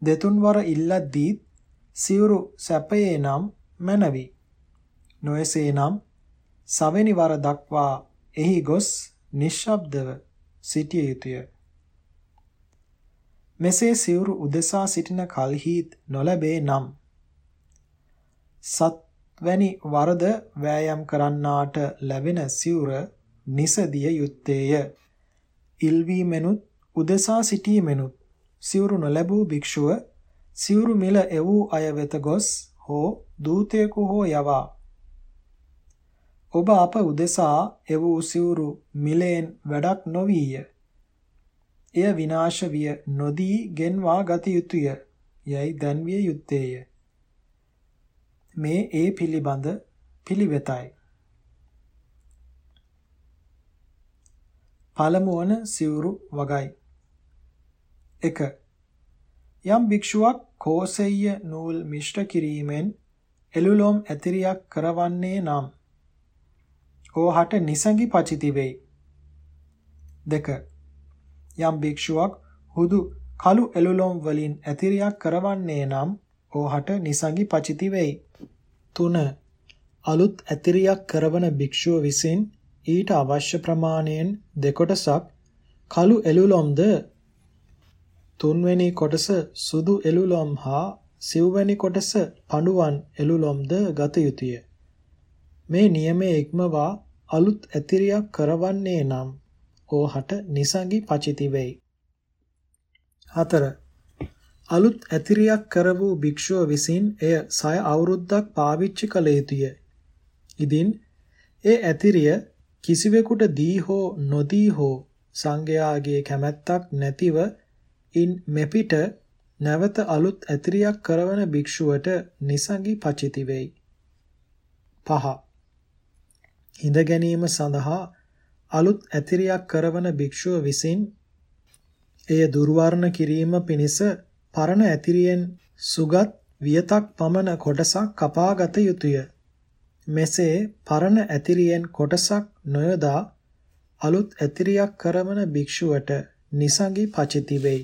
දෙතුන් වර ඉල්ලද්දී සිවුරු සැපයේ නම් මැනවි. නොයසේ නම් සවෙනි වර දක්වා එහි ගොස් නිශ්ශබ්දව සිටිය යුතුය. මෙසේ සිවුරු උදෙසා සිටින කල්හිත් නොලැබේ නම් සත්වැනි වරද වෑයම් කරන්නාට ලැබෙන සිවුර නිසදිය යුත්තේය. ඉල්වීමෙනුත් උදෙසා සිටීමෙනුත් සිවුරු නොලැබූ භික්ෂුව සිවුරු මිල එවූ අය වෙත ගොස් හෝ දූතයෙකු හෝ යවා ඔබ අප උදෙසා එවූ සිවුරු මිලෙන් වැඩක් නොවිය. එය විනාශ විය නොදී ගෙන්වා ගත යුතුය. යයි දැන්විය යුත්තේය. මේ ඒ පිළිබඳ පිළිවෙතයි. පළමුවන සිවුරු වගයි. 1. යම් භික්ෂුවක් කෝසෙය්‍ය නූල් මිශ්‍ර කිරීමෙන් එළුලොම් ඇතිරියක් කරවන්නේ නම් ඕහට නිසඟි පචිති වෙයි. 2. යම් භික්ෂුවක් හුදු කළු එළුලොම් වලින් ඇතිරියක් කරවන්නේ නම් ඕහට නිසඟි පචිති වෙයි. 3. අලුත් ඇතිරියක් කරවන භික්ෂුව විසින් ඊට අවශ්‍ය ප්‍රමාණයෙන් දෙකොටසක් කළු එළුලොම්ද තුන්වෙනි කොටස සුදු එළුලොම් හා සිව්වැනි කොටස පඬුවන් එළුලොම්ද ගත යුතුය. මේ නියමයේ ඉක්මවා අලුත් ඇතිරියක් කරවන්නේ නම් ඕහට නිසඟි පචිති වෙයි. 4. අලුත් ඇතිරියක් කර වූ භික්ෂුව විසින් එය සය අවුරුද්දක් පාවිච්චි කළ යුතුය. ඉදින් ඒ ඇතිරිය කිසිවෙකුට දී හෝ නොදී හෝ සංඝයාගේ කැමැත්තක් නැතිව ඉන් මෙපිට නැවත අලුත් ඇතිරියක් කරවන භික්ෂුවට නිසඟි පචිති වෙයි. 5. හිඳ ගැනීම සඳහා අලුත් ඇතිරියක් කරවන භික්ෂුව විසින් එය දුර්වර්ණ කිරීම පිණිස පරණ ඇතිරියෙන් සුගත් වියතක් පමණ කොටසක් කපාගත යුතුය. මෙසේ පරණ ඇතිරියෙන් කොටසක් නොයදා අලුත් ඇතිරියක් කරවන භික්ෂුවට නිසඟි පචිති වෙයි.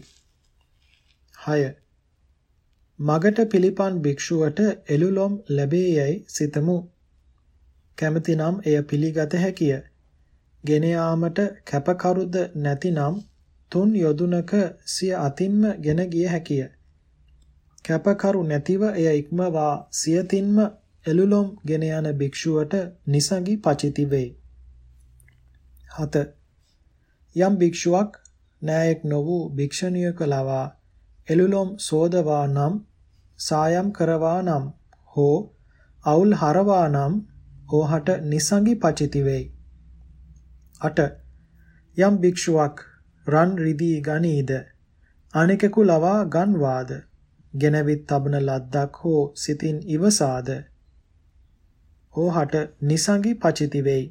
6. මගට පිළිපන් භික්ෂුවට එළුලොම් ලැබේ යයි සිතමු. කැමතිනම් එය පිළිගත හැකිය. ගෙන යාමට කැපකරුද නැතිනම් තුන් යොදුනක සිය අතින්ම ගෙන ගිය හැකිය. කැපකරු නැතිව එය ඉක්මවා සියතින්ම එළුලොම් ගෙන යන භික්ෂුවට නිසඟි පචිති වේ. 7. යම් භික්ෂුවක් න්යායක් නො වූ භික්ෂණියක ලවා එළුලොම් සෝදවා නම් සායම් කරවා නම් හෝ අවුල් හරවා නම් ඕහට නිසඟි පචිති වෙයි. 8. යම් භික්ෂුවක් රන් රිදී ගනීද අනෙකෙකු ලවා ගන්වාද ගෙනවිත් තබන ලද්දක් හෝ සිතින් ඉවසාද ඕහට නිසඟි පචිති වෙයි.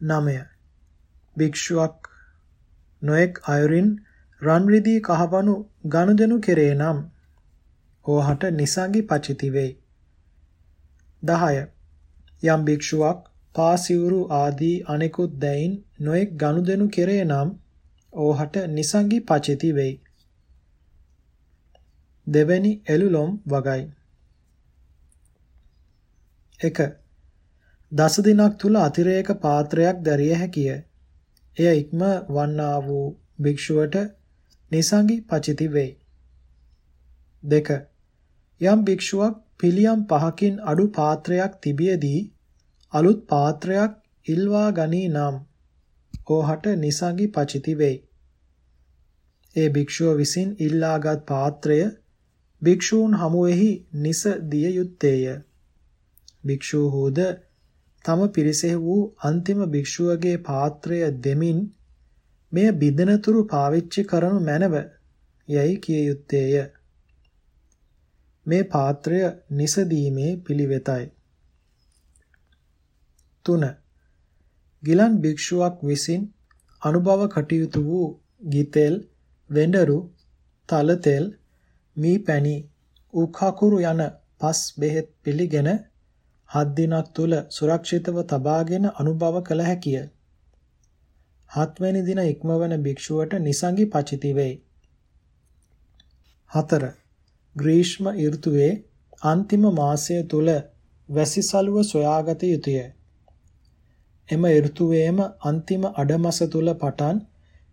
9. භික්ෂුවක් නොඑක් අයුරින් රන් රිදී කහවණු ගනුදෙනු කෙරේ නම් ඕහට නිසඟි පචිති වෙයි. 10. යම් භික්ෂුවක් පාසිවුරු ආදී අනෙකුත් දැයින් නොඑක් ගනුදෙනු කෙරේ නම් ඕහට නිසඟි පචිති වෙයි. දෙවැනි එළුලොම් වගයි. 1. දස දිනක් තුල අතිරේක පාත්‍රයක් දැරිය හැකිය. එය ඉක්ම වන්නා වූ භික්ෂුවට නිසඟි පචිති වෙයි. 2. යම් භික්ෂුවක් පිළියම් පහකින් අඩු පාත්‍රයක් තිබියදී අලුත් පාත්‍රයක් ඉල්වා ගනී නම් ඕහට නිසඟි පචිති වෙයි. ඒ භික්ෂුව විසින් ඉල්ලාගත් පාත්‍රය භික්ෂූන් හමුවෙහි නිස දිය යුත්තේය. භික්ෂූහුද තම පිරිසෙහි වූ අන්තිම භික්ෂුවගේ පාත්‍රය දෙමින් මෙය බිදෙනතුරු පාවිච්චි කරනු මැනව යයි කිය යුත්තේය. මේ පාත්‍රය නිසදීමේ පිළිවෙතයි. 3. ගිලන් භික්ෂුවක් විසින් අනුභව කටයුතු වූ ගිතෙල්, වෙඬරු, තලතෙල්, මී පැණි, උඛකුරු යන පස් බෙහෙත් පිළිගෙන හත් දිනක් තුල සුරක්ෂිතව තබාගෙන අනුභව කළ හැකිය. හත්වැනි දින ඉක්මවන භික්ෂුවට නිසංගි පචිති වෙයි. 4. ග්‍රීෂ්ම ඍතුවේ අන්තිම මාසය තුල වැසිසලුව සොයාගත යුතුය. එම ඍතුවේම අන්තිම අඩමස තුල පටන්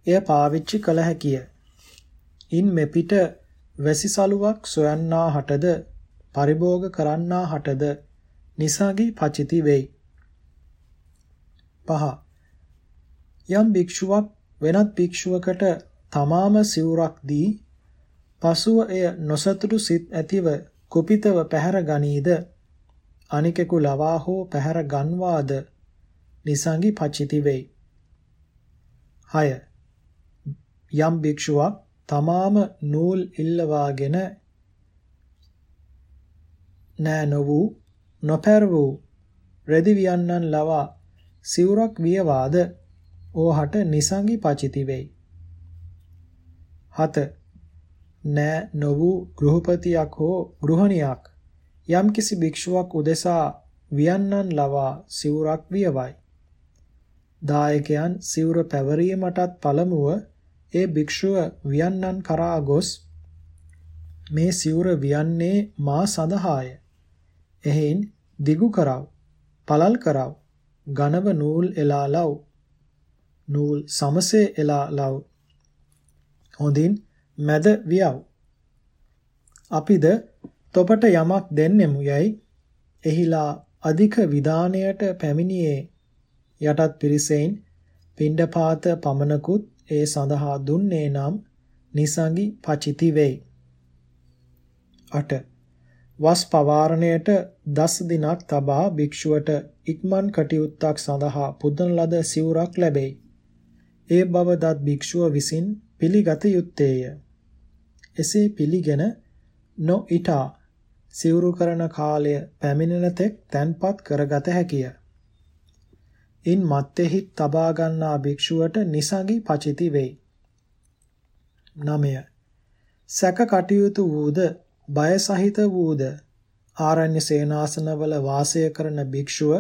එය පාවිච්චි කළ හැකිය. ඉන් මෙපිට වැසිසලුවක් සොයන්නා හටද පරිභෝග කරන්නා හටද නිසාගී පචිති වෙයි. 5. යම් භික්ෂුවක් වෙනත් භික්ෂුවකට තමාම සිවුරක් දී පසුව එය නොසතුටු සිත් ඇතිව කුපිතව පැහැර ගනීද අනිකෙකු ලවා හෝ පැහැර ගන්වාද නිසංගි පචිති වෙයි. 6. යම් භික්ෂුවක් තමාම නූල් ඉල්ලවාගෙන නෑ නොවූ නොපැර වූ රෙදි වියන්නන් ලවා සිවුරක් වියවාද ඕහට නිසංගි පචිති වෙයි. 7. නෑ නොවූ ගෘහපතියක් හෝ ගෘහණියක් යම්කිසි භික්ෂුවක් උදෙසා වියන්නන් ලවා සිවුරක් වියවයි. දායකයන් සිවුර පැවරීමටත් පළමුව ඒ භික්ෂුව වියන්නන් කරා ගොස් මේ සිවුර වියන්නේ මා සඳහාය. එහෙන් දිගු කරව, පළල් කරව, ඝනව නූල් එලා ලව්. නූල් සමසේ එලා ලව්. හොඳින් මැද වියව්. අපිද තොපට යමක් දෙන්නෙමු යයි එහිලා අධික විධානයට පැමිණියේ යටත් පිරිසෙන් පිණ්ඩපාත පමනකුත් ඒ සඳහා දුන්නේ නම් නිසංගි පචිති වෙයි. 8. වස් පවාරණයට දස දිනක් තබා භික්ෂුවට ඉක්මන් කටයුත්තක් සඳහා පුදන ලද සිවුරක් ලැබෙයි. ඒ බව දත් භික්ෂුව විසින් පිළිගත යුත්තේය. එසේ පිළිගෙන නොඉටා සිවුරු කරන කාලය පැමිණෙන තෙක් තැන්පත් කරගත හැකිය. ඉන් මත්තෙහි තබා ගන්නා භික්ෂුවට නිසඟි පචිති වෙයි. 9. සැක කටයුතු වූද බය සහිත වූද ආරණ්‍ය සේනාසනවල වාසය කරන භික්ෂුව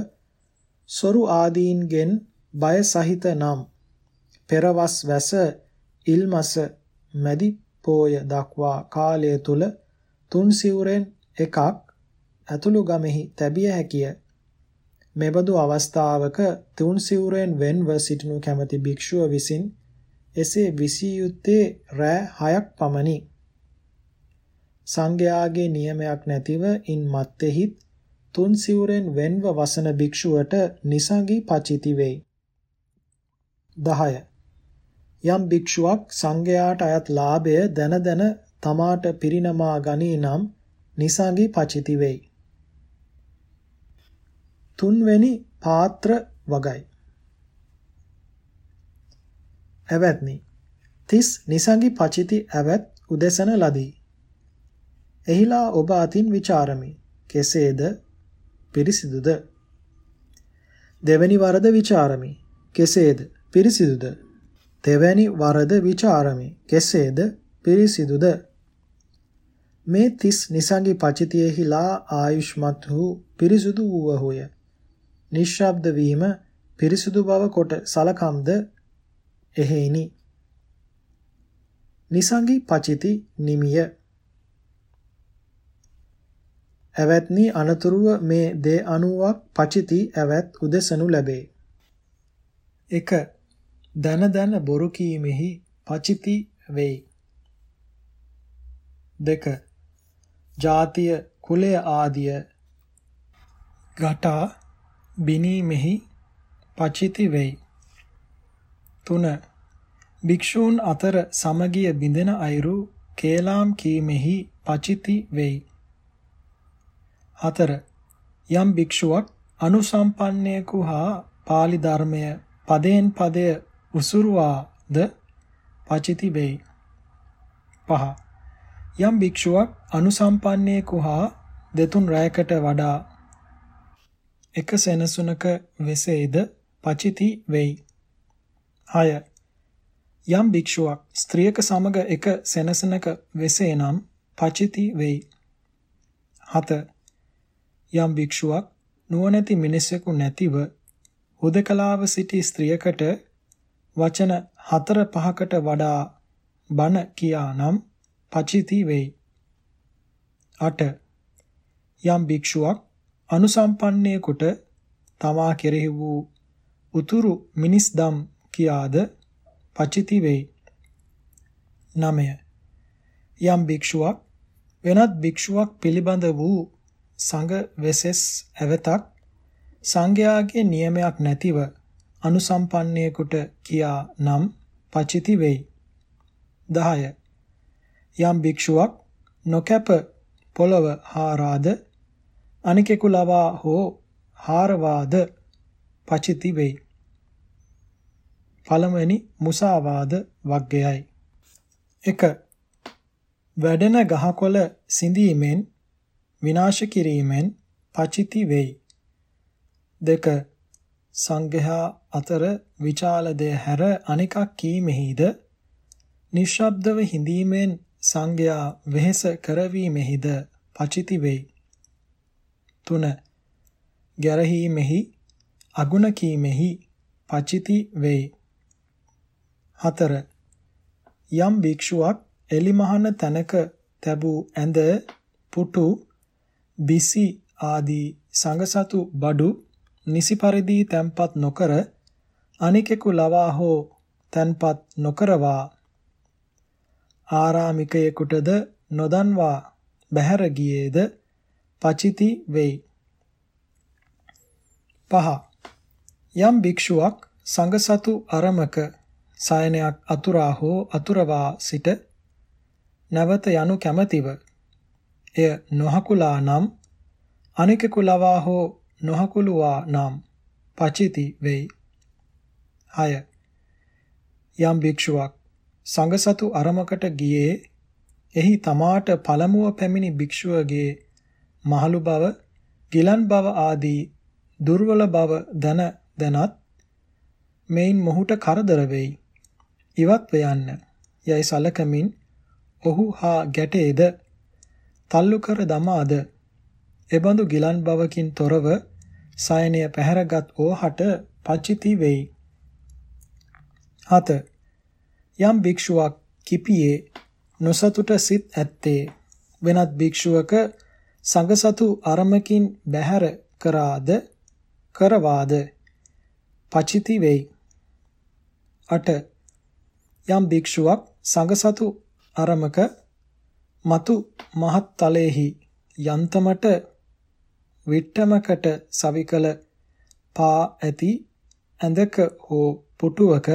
සොරු ආදීන්ගෙන් බය සහිත නම් පෙරවස් වැස ඉල්මස මැදි පෝය දක්වා කාලය තුල තුන් සිවුරෙන් එකක් ඇතුළු ගමෙහි තැබිය හැකිය. මෙබඳු අවස්ථාවක තුන් සිවුරෙන් වෙන්ව සිටිනු කැමැති භික්ෂුව විසින් එසේ විසිය යුත්තේ රෑ 6ක් පමණි. සංඝයාගේ නියමයක් නැතිව ඉන් මත්තෙහිත් තුන් සිවුරෙන් වෙන්ව වසන භික්ෂුවට නිසංගී පචිති වෙයි. 10. යම් භික්ෂුවක් සංඝයාට අයත් ලාභය දන දන තමාට පිරිනමා ගනී නම් නිසංගි පචිති වෙයි. තුන්වැනි පාත්‍ර වගයි. ඇවැත්නි. තිස් නිසංගි පචිති ඇවැත් උදෙසන ලදී. එහිලා ඔබ අතින් ਵਿਚාරමි. කෙසේද? පිරිසිදුද? දෙවැනි වරද ਵਿਚාරමි. කෙසේද? පිරිසිදුද? තෙවැනි වරද ਵਿਚාරමි. කෙසේද? පිරිසිදුද? මේ තිස් නිසංගි පචිතියෙහිලා ආයුෂ්මත් වූ පිරිසුදු වූවහුය. නිශ්ශබ්ද වීම පිරිසුදු බව කොට සලකම්ද එහෙයිනි. නිසංගි පචිති නිමිය ඇවැත්නි අනතුරුව මේ දේ අණුවක් පචිති ඇවැත් උදෙසනු ලැබේ. 1. දන දන බොරු කීමෙහි පචිති වෙයි. 2. ජාතිය කුලය ආදිය ගටා බිනීමෙහි පචිති වෙයි. 3. භික්ෂූන් අතර සමගිය බිඳෙන අයුරු කේලාම් කීමෙහි පචිති වෙයි. 4. යම් භික්ෂුවක් අනුසම්පන්නයෙකු හා pāli ධර්මය පදයෙන් පදය උසුරුවාද පචිති වෙයි. 5. යම් භික්ෂුවක් අනුසම්පන්නයෙකු හා දෙතුන් රැයකට වඩා එක සෙනසුනක වෙසෙයිද පචිති වෙයි. 6. යම් භික්ෂුවක් ස්ත්‍රියක සමග එක සෙනසනක වෙසේ නම් පචිති වෙයි. 7. යම් භික්ෂුවක් නුවණැති මිනිසෙකු නැතිව හුදකලාව සිටි ස්ත්‍රියකට වචන හතර පහකට වඩා බණ කියා නම් පචිති වෙයි. 8. යම් භික්ෂුවක් අනුසම්පන්නයෙකුට තමා කෙරෙහි වූ උතුරු මිනිස් දම් කියාද පචිති වෙයි. 9. යම් භික්ෂුවක් වෙනත් භික්ෂුවක් පිළිබඳ වූ සංඝ වෙසෙස් ඇවතක් සංඝයාගේ නියමයක් නැතිව අනුසම්පන්නයෙකුට කියා නම් පචිති වෙයි. 10. යම් භික්ෂුවක් නොකැප පොළව හාරාද අනිකෙකු ලවා හෝ හාරවාද පචිති වෙයි. පළමුවෙනි මුසාවාද වග්ගයයි. 1. වැඩෙන ගහකොළ සිඳීමෙන් විනාශ කිරීමෙන් පචිති වෙයි. දෙක සංඝයා අතර විචාල දෙය හැර අනිකක් කීමෙහිද නිශ්ශබ්දව හිඳීමෙන් සංඝයා වෙහෙස කරවීමෙහිද පචිති වෙයි. 3. ගැරහීමෙහි අගුණ කීමෙහි පචිති වෙයි. 4. යම් භික්ෂුවක් එලිමහන තැනක තැබූ ඇඳ පුටු බිසි ආදී සංගසතු බඩු නිසි පරිදි තැන්පත් නොකර අනිකෙකු ලවා හෝ තැන්පත් නොකරවා ආරාමිකයෙකුටද නොදන්වා බැහැර ගියේද පචිති වෙයි. පහ යම් භික්ෂුවක් සංගසතු අරමක සයනයක් අතුරා හෝ අතුරවා සිට නැවත යනු කැමැතිව එය නොහකුලා නම් අනිකෙකු ලවා හෝ නොහකුලුවා නම් පචිති වෙයි. 6. යම් භික්ෂුවක් සංඝසතු අරමකට ගියේ එහි තමාට පළමුව පැමිණි භික්ෂුවගේ මහලු බව, ගිලන් බව ආදී දුර්වල බව දන දැනත් මෙයින් මොහුට කරදර වෙයි. ඉවත් වයන්න. යයි සලකමින් ඔහු හා ගැටේද තල්ලු කර දමාද එබඳු ගිලන් බවකින් තොරව සයනය පැහැරගත් ඕහට පචිති වෙයි. 7. යම් භික්ෂුවක් කිපියේ නොසතුට සිත් ඇත්තේ වෙනත් භික්ෂුවක සංගසතු අරමකින් බැහැර කරාද කරවාද පචිති වෙයි. 8. යම් භික්ෂුවක් සංගසතු අරමක මතු මහත් තලෙහි යන්තමට විට්ටමකට සවිකල පා ඇති ඇඳක හෝ පුටුවක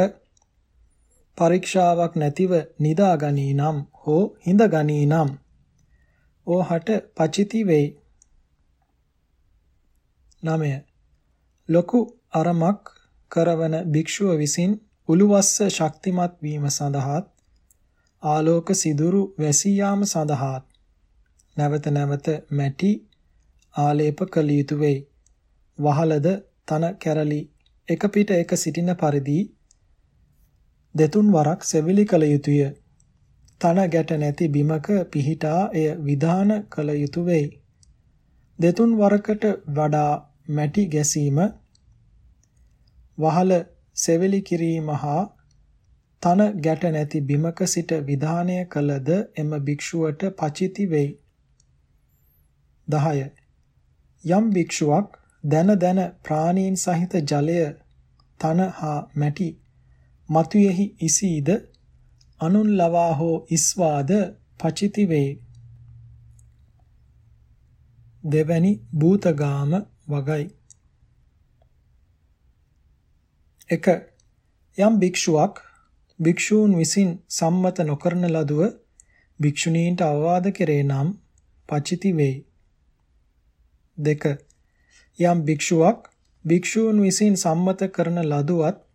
පරීක්ෂාවක් නැතිව නිදා ගනී නම් හෝ හිඳ ගනී නම් ඕහට පචිති වෙයි. 9. ලොකු අරමක් කරවන භික්ෂුව විසින් උළුවස්ස ශක්තිමත් වීම සඳහාත් ආලෝක සිදුරු වැසී යාම සඳහාත් නැවත නැවත මැටි ආලේප කළ යුතු වෙයි. වහලද තන කැරලි එක පිට එක සිටින පරිදි දෙතුන් වරක් සෙවිලි කළ යුතුය. තන ගැට නැති බිමක පිහිටා එය විධාන කළ යුතු වෙයි. දෙතුන් වරකට වඩා මැටි ගැසීම වහල සෙවිලි කිරීම හා තන ගැට නැති බිමක සිට විධානය කළද එම භික්ෂුවට පචිති වෙයි. 10. යම් භික්ෂුවක් දන දන ප්‍රාණීන් සහිත ජලය තන හා මැටි මතුයෙහි ඉසීද අනුන් ලවා හෝ ඉස්වාද පචිති වේ. දෙවැනි භූතගාම වගයි. 1. යම් භික්ෂුවක් භික්ෂූන් විසින් සම්මත නොකරන ලදුව භික්ෂුණීන්ට අවවාද කෙරේ නම් පචිති වෙයි. 2. යම් භික්ෂුවක් භික්ෂූන් විසින් සම්මත කරන ලදුවත්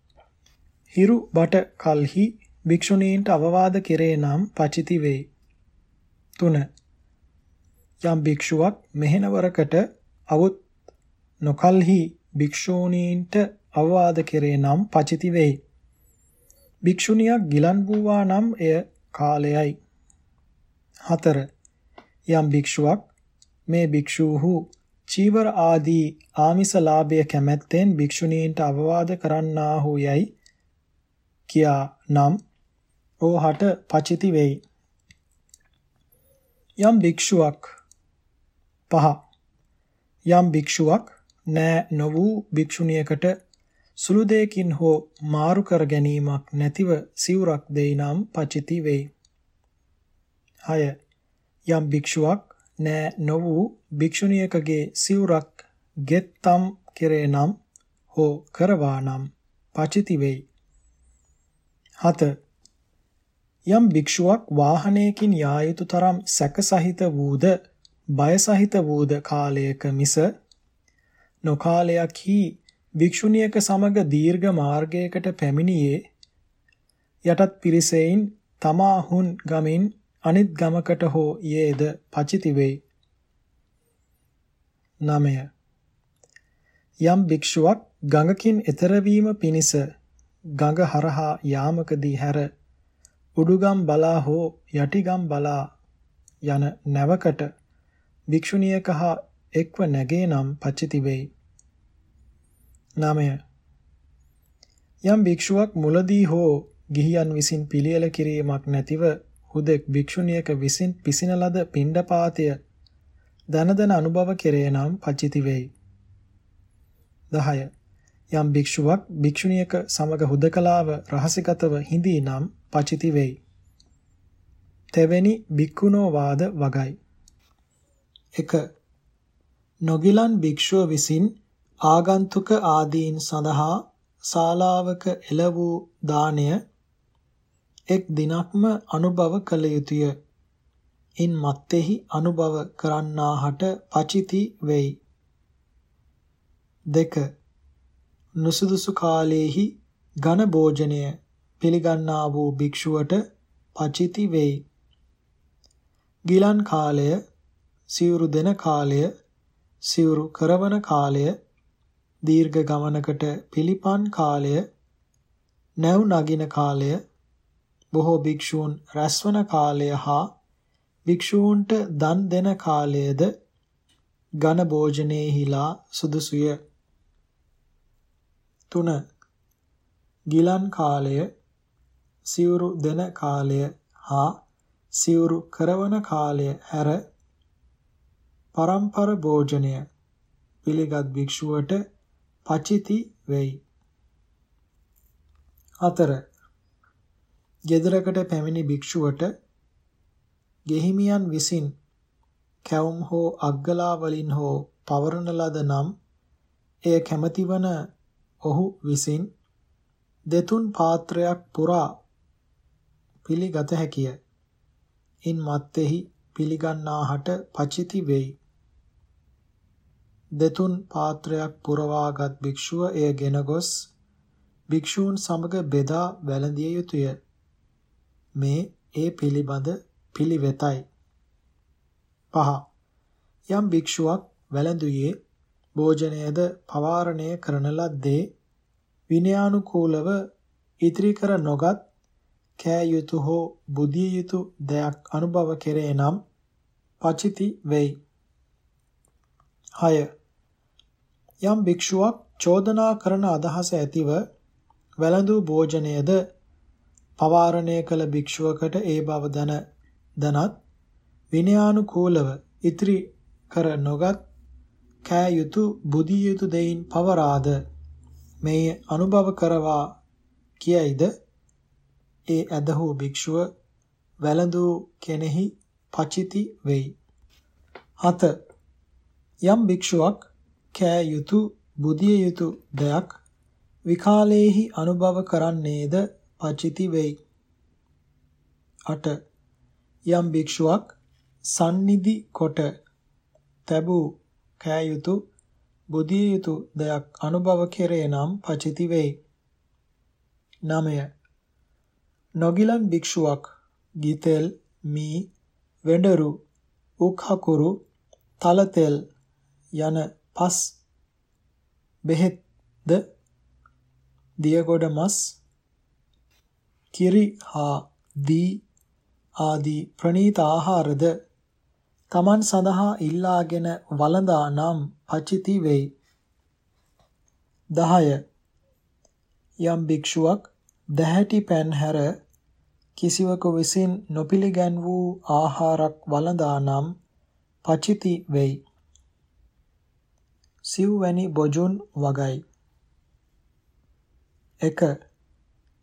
හිරු බට කල්හි භික්ෂුණීන්ට අවවාද කෙරේ නම් පචිති වෙයි. 3. යම් භික්ෂුවක් මෙහෙණවරකට අවුත් නොකල්හි භික්ෂූණීන්ට අවවාද කෙරේ නම් පචිති වෙයි. භික්ෂුණියක් ගිලන් වූවා නම් එය කාලයයි. 4. යම් භික්ෂුවක් මේ භික්ෂූහු චීවර ආදී ආමිස ලාභය කැමැත්තෙන් භික්ෂුණීන්ට අවවාද කරන්නාහු යයි කියා නම් ඕහට පචිති වෙයි. යම් භික්ෂුවක් පහ යම් භික්ෂුවක් නෑ නො වූ භික්ෂුණියකට සුළු දෙයකින් හෝ මාරු කර ගැනීමක් නැතිව සිවුරක් දෙයි නම් පචිති වෙයි. 6. යම් භික්ෂුවක් නෑ නො වූ භික්ෂුණියකගේ සිවුරක් ගෙත්තම් කෙරේ නම් හෝ කරවා නම් පචිති වෙයි. 7. යම් භික්ෂුවක් වාහනයකින් යා යුතු තරම් සැකසහිත වූද බය සහිත වූද කාලයක මිස නොකාලයක් හි භික්ෂුණියක සමග දීර්ඝ මාර්ගයකට පැමිණියේ යටත් පිරිසෙයින් තමා හුන් ගමින් අනිත් ගමකට හෝ යේද පචිති වෙයි. 9. යම් භික්ෂුවක් ගඟකින් එතර වීම පිණිස ගඟ හරහා යාමකදී හැර උඩුගම් බලා හෝ යටිගම් බලා යන නැවකට භික්ෂුණියක හා එක්ව නැගේ නම් පචිති වෙයි. 9. යම් භික්ෂුවක් මුලදී හෝ ගිහියන් විසින් පිළියෙල කිරීමක් නැතිව හුදෙක් භික්ෂුණියක විසින් පිසින ලද පිණ්ඩපාතය දන දන අනුභව කෙරේ නම් පචිති වෙයි. 10. යම් භික්ෂුවක් භික්ෂුණියක සමග හුදකලාව රහසිගතව හිඳී නම් පචිති වෙයි. තෙවැනි භික්ඛුනෝ වාද වගයි. 1. නොගිලන් භික්ෂුව විසින් ආගන්තුක ආදීන් සඳහා ශාලාවක එළ වූ දාණය එක් දිනක්ම අනුභව කළ යුතුය. ඉන් මත්තේහි අනුභව කරන්නාහට පචිති වෙයි. 2. නුසුදුසු කාලයේහි ඝන භෝජනය පිළිගන්නා වූ භික්ෂුවට පචිති වෙයි. ගිලන් කාලය සිවුරු දෙන කාලය සිවුරු කරවන කාලය දීර්ඝ ගමනකට පිළිපන් කාලය නැව් නගින කාලය බොහෝ භික්ෂූන් රැස්වන කාලය හා භික්ෂූන්ට දන් දෙන කාලයද ඝන භෝජනයේහිලා සුදුසුය. 3. ගිලන් කාලය සිවුරු දෙන කාලය හා සිවුරු කරවන කාලය හැර පරම්පර භෝජනය පිළිගත් භික්ෂුවට පචිති වෙයි. 4. ගෙදරකට පැමිණි භික්ෂුවට ගෙහිමියන් විසින් කැවුම් හෝ අග්ගලා වලින් හෝ පවරන ලද නම් එය කැමැතිවන ඔහු විසින් දෙතුන් පාත්‍රයක් පුරා පිළිගත හැකිය. ඉන් මත්තේහි පිළිගන්නාහට පචිති වෙයි. දෙතුන් පාත්‍රයක් පුරවාගත් භික්ෂුව එය ගෙන ගොස් භික්ෂූන් සමග බෙදා වැළඳිය යුතුය. මේ ඒ පිළිබඳ පිළිවෙතයි. පහ යම් භික්ෂුවක් වැළඳුයේ භෝජනයේද පවාරණය කරන ලද්දේ විනයානුකූලව ඉදිරි කර නොගත් කෑ යුතු හෝ බුදිය යුතු දෙයක් අනුභව කෙරේ නම් පචිති වෙයි. 6. යම් භික්ෂුවක් චෝදනා කරන අදහස ඇතිව වැළඳු භෝජනයේද පවාරණය කළ භික්ෂුවකට ඒ බව දන දනත් විනයානුකූලව ඉතිරි කර නොගත් කෑ යුතු බුදිය යුතු දෙයින් පවරාද මේ අනුභව කරවා කියයිද ඒ ඇදහූ භික්ෂුව වැළඳු කෙනෙහි පචිති වෙයි. 7. යම් භික්ෂුවක් කෑ යුතු බුදිය යුතු දෙයක් විකාලේහි අනුභව කරන්නේද පචිති වෙයි. 8. යම් භික්ෂුවක් සන්නිදි කොට තැබූ කෑ යුතු බුදිය යුතු දෙයක් අනුභව කෙරේ නම් පචිති වෙයි. 9. නොගිලන් භික්ෂුවක් ගිතෙල් මී වෙඬරු උක්හකුරු තලතෙල් යන පස් බෙහෙත්ද දියගොඩ මස් කිරි හා දී ආදී ප්‍රණීත ආහාරද තමන් සඳහා ඉල්ලාගෙන වළඳා නම් පචිති වෙයි. 10. යම් භික්ෂුවක් දැහැටි පෑන් හැර කිසිවකු විසින් නොපිළිගන් වූ ආහාරක් වළඳා නම් පචිති වෙයි. සිව්වැනි බොජුන් වගයි. 1.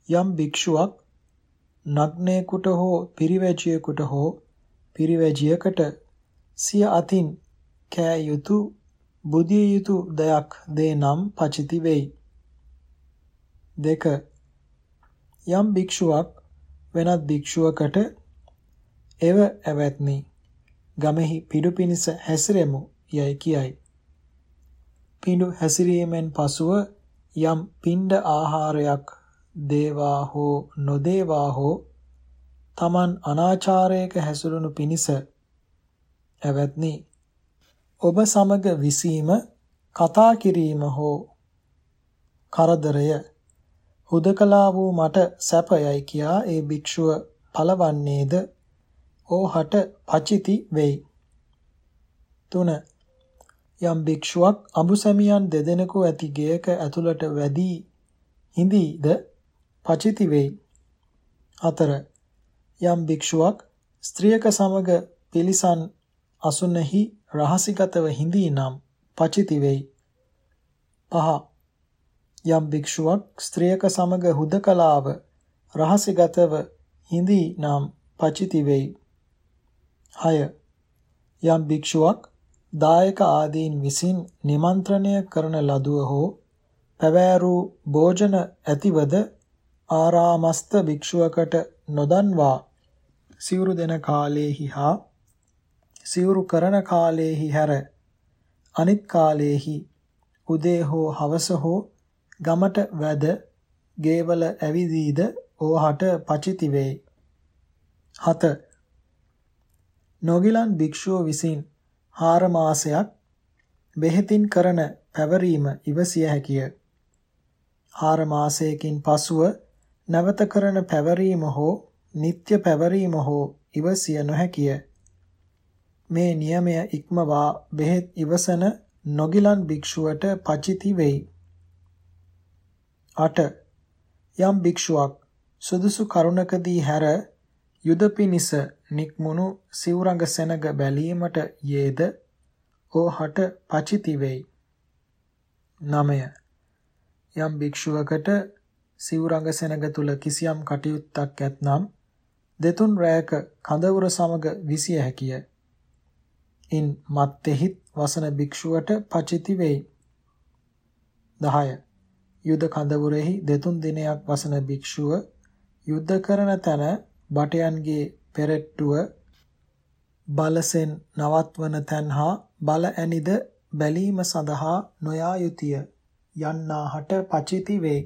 යම් භික්ෂුවක් නග්නයෙකුට හෝ පිරිවැජියෙකුට හෝ පිරිවැජියකට සිය අතින් කෑ යුතු බුදිය යුතු දයක් දේ නම් පචිති වෙයි. 2. යම් භික්ෂුවක් වෙනත් භික්ෂුවකට එව ඇවැත්නි ගමෙහි පිඩු පිනිස හැසිරෙමු යයි කියයි. පිඬු හැසිරීමෙන් පසුව යම් පිණ්ඩ ආහාරයක් දේවා හෝ නොදේවා හෝ Taman අනාචාරයක හැසිරුණු පිනිස ඇවැත්නි ඔබ සමග විසීම කතා කිරීම හෝ කරදරය හුදකලා වූ මට සැපයයි කියා ඒ භික්ෂුව පලවන්නේද ඕහට පචිති වෙයි. 3. යම් භික්ෂුවක් අඹුසැමියන් දෙදෙනෙකු ඇති ගෙයක ඇතුළට වැදී හිඳීද පචිති වෙයි. 4. යම් භික්ෂුවක් ස්ත්‍රියක සමග පිලිසන් අසුනෙහි රහසිගතව හිඳී නම් පචිති වෙයි. 5. යම් භික්ෂුවක් ස්ත්‍රියක සමග හුදකලාව රහසිගතව හිඳී නම් පචිති වෙයි. 6. යම් භික්ෂුවක් දායක ආදීන් විසින් නිමන්ත්‍රණය කරන ලදුව හෝ පැවෑරූ භෝජන ඇතිවද ආරාමස්ත භික්ෂුවකට නොදන්වා සිවුරු දෙන කාලයේහි හා සිවුරු කරන කාලයේහි හැර අනිත් කාලයේහි උදේ හෝ හවස හෝ ගමට වැද ගේවල ඇවිදීද ඕහට පචිති වේ. 7. නොගිලන් භික්ෂුව විසින් හාර මාසයක් බෙහෙතින් කරන පැවරීම ඉවසිය හැකිය. හාර මාසයකින් පසුව නැවත කරන පැවරීම හෝ නিত্য පැවරීම හෝ ඉවසිය නොහැකිය. මේ නියමය ඉක්මවා බෙහෙත් ඉවසන නොගිලන් භික්ෂුවට පචිති වෙයි. 8. යම් භික්ෂුවක් සුදුසු කරුණකදී හැර යුද පිනිස නික්මුණු සිවුරඟ සෙනග බැලීමට යේද ඕහට පචිති වෙයි. 9. යම් භික්ෂුවකට සිවුරඟ සෙනග තුල කිසියම් කටයුත්තක් ඇතනම් දෙතුන් රැයක කඳවුර සමග විසිය හැකිය. ඉන් මත්තෙහිත් වසන භික්ෂුවට පචිති වෙයි. 10. යුද කඳවුරෙහි දෙතුන් දිනයක් වසන භික්ෂුව යුද්ධ කරන තැන බටයන්ගේ පෙරට්ටුව බලසෙන් නවත්වන තැන් හා බල ඇනිද බැලීම සඳහා නොයා යුතුය යන්නාහට පචිති වේ.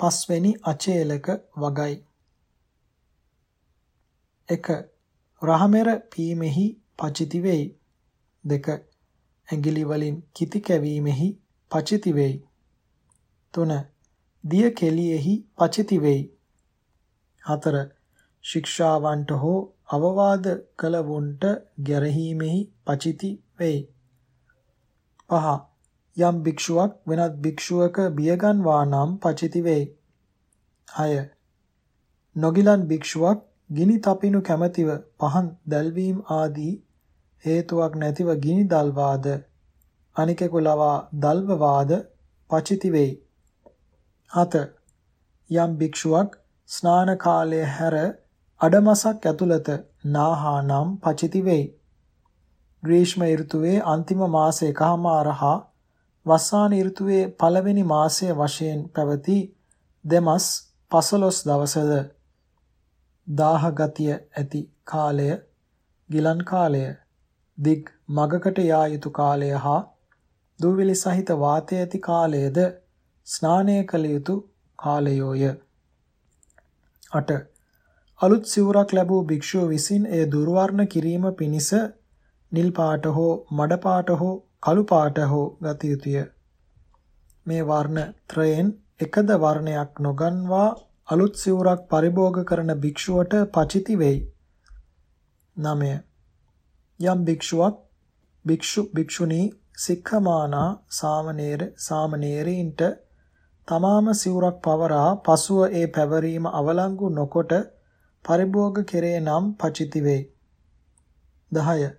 පස්වෙනි අචේලක වගයි. 1. රහමෙර පීමෙහි පචිති වෙයි. 2. ඇඟිලි වලින් කිති කැවීමෙහි පචිති වෙයි. 3. දිය කෙලියෙහි පචිති වෙයි. 4. ශික්ෂාවන්ට හෝ අවවාද කළවුන්ට ගැරහීමෙහි පචිති වෙයි. 5. යම් භික්ෂුවක් වෙනත් භික්ෂුවක බියගන්වා නම් පචිති වෙයි. 6. නොගිලන් භික්ෂුවක් ගිනි තපිනු කැමැතිව පහන් දැල්වීම ආදී හේතුවක් නැතිව ගිනි දල්වාද අනිකෙකු ලවා දල්වවාද පචිති වෙයි. 7. යම් භික්ෂුවක් ස්නාන කාලය හැර අඩමසක් ඇතුළත නාහා නම් පචිති වෙයි. ග්‍රීෂ්ම ඍතුවේ අන්තිම මාස එකහමාරහා වස්සාන ඍතුවේ පළවෙනි මාසය වශයෙන් පැවති දෙමස් 15 දවසද දාහ ගතිය ඇති කාලය ගිලන් කාලය දිග් මගකට යා යුතු කාලය හා දූවිලි සහිත වාතය ඇති කාලයද ස්නානය කළ යුතු කාලයෝය 8 අලුත් සිවුරක් ලැබූ භික්ෂුව විසින් එය දුර්වර්ණ කිරීම පිණිස නිල් පාට හෝ මඩ පාට හෝ කළු පාට හෝ ගත යුතුය මේ වර්ණ ත්‍රයෙන් එකද වර්ණයක් නොගන්වා අලුත් සිවුරක් පරිභෝග කරන භික්ෂුවට පචිති වෙයි. 9. යම් භික්ෂුවක් භික්ෂු භික්ෂුණී සික්ඛමානා සාමණේර සාමණේරීන්ට තමාම සිවුරක් පවරා පසුව ඒ පැවරීම අවලංගු නොකොට පරිභෝග කෙරේ නම් පචිති වෙයි. 10.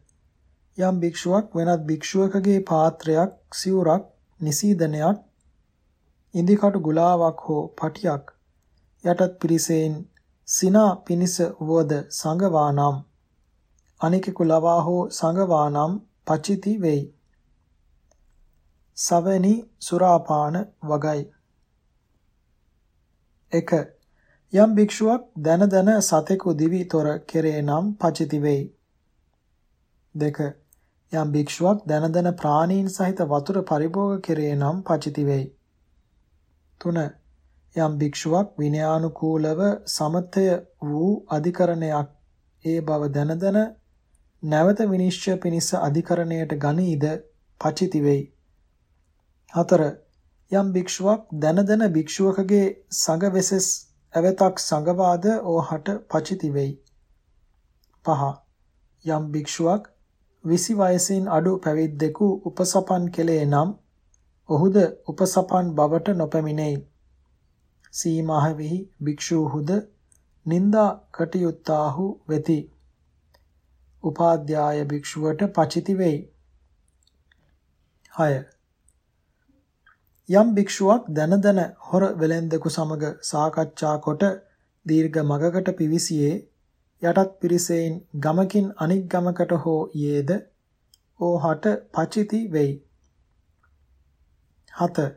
යම් භික්ෂුවක් වෙනත් භික්ෂුවකගේ පාත්‍රයක් සිවුරක් නිසීදනයක් ඉදිකටු ගුලාවක් හෝ පටියක් යටත් පිරිසෙන් සිනා පිනිස වුවද සංගවා නම් අනිකෙකු ලවා හෝ සංගවා නම් පචිති වෙයි. සවැනි සුරාපාන වගයි. 1. යම් භික්ෂුවක් දන දන සතෙකු දිවි තොර කෙරේ නම් පචිති වෙයි. 2. යම් භික්ෂුවක් දන දන ප්‍රාණීන් සහිත වතුර පරිභෝග කෙරේ නම් පචිති වෙයි. 3. යම් භික්ෂුවක් විනයානුකූලව සමතය වූ අධිකරණයක් ඒ බව දැන දැන නැවත විනිශ්චය පිණිස අධිකරණයට ගනීද පචිති වෙයි. 4. යම් භික්ෂුවක් දැන දැන භික්ෂුවකගේ සංඝ වෙසස් ඇවතක් සංඝවාද ඕහට පචිති වෙයි. 5. යම් භික්ෂුවක් 20 වයසින් අඩු පැවිද්දෙකු උපසපන් කෙලේ නම් ඔහුද උපසපන් බවට නොපැමිණෙයි. සීමාවෙහි භික්ෂූහුද නිന്ദා කටයුත්තාහු වෙති. උපාධ්‍යාය භික්ෂුවට පචිති වෙයි. 6. යම් භික්ෂුවක් දන දන හොර වෙලෙන්දකු සමග සාකච්ඡා කොට දීර්ඝ මගකට පිවිසියේ යටත් පිරිසෙන් ගමකින් අනික් ගමකට හෝ යේද ඕහට පචිති වෙයි. 7.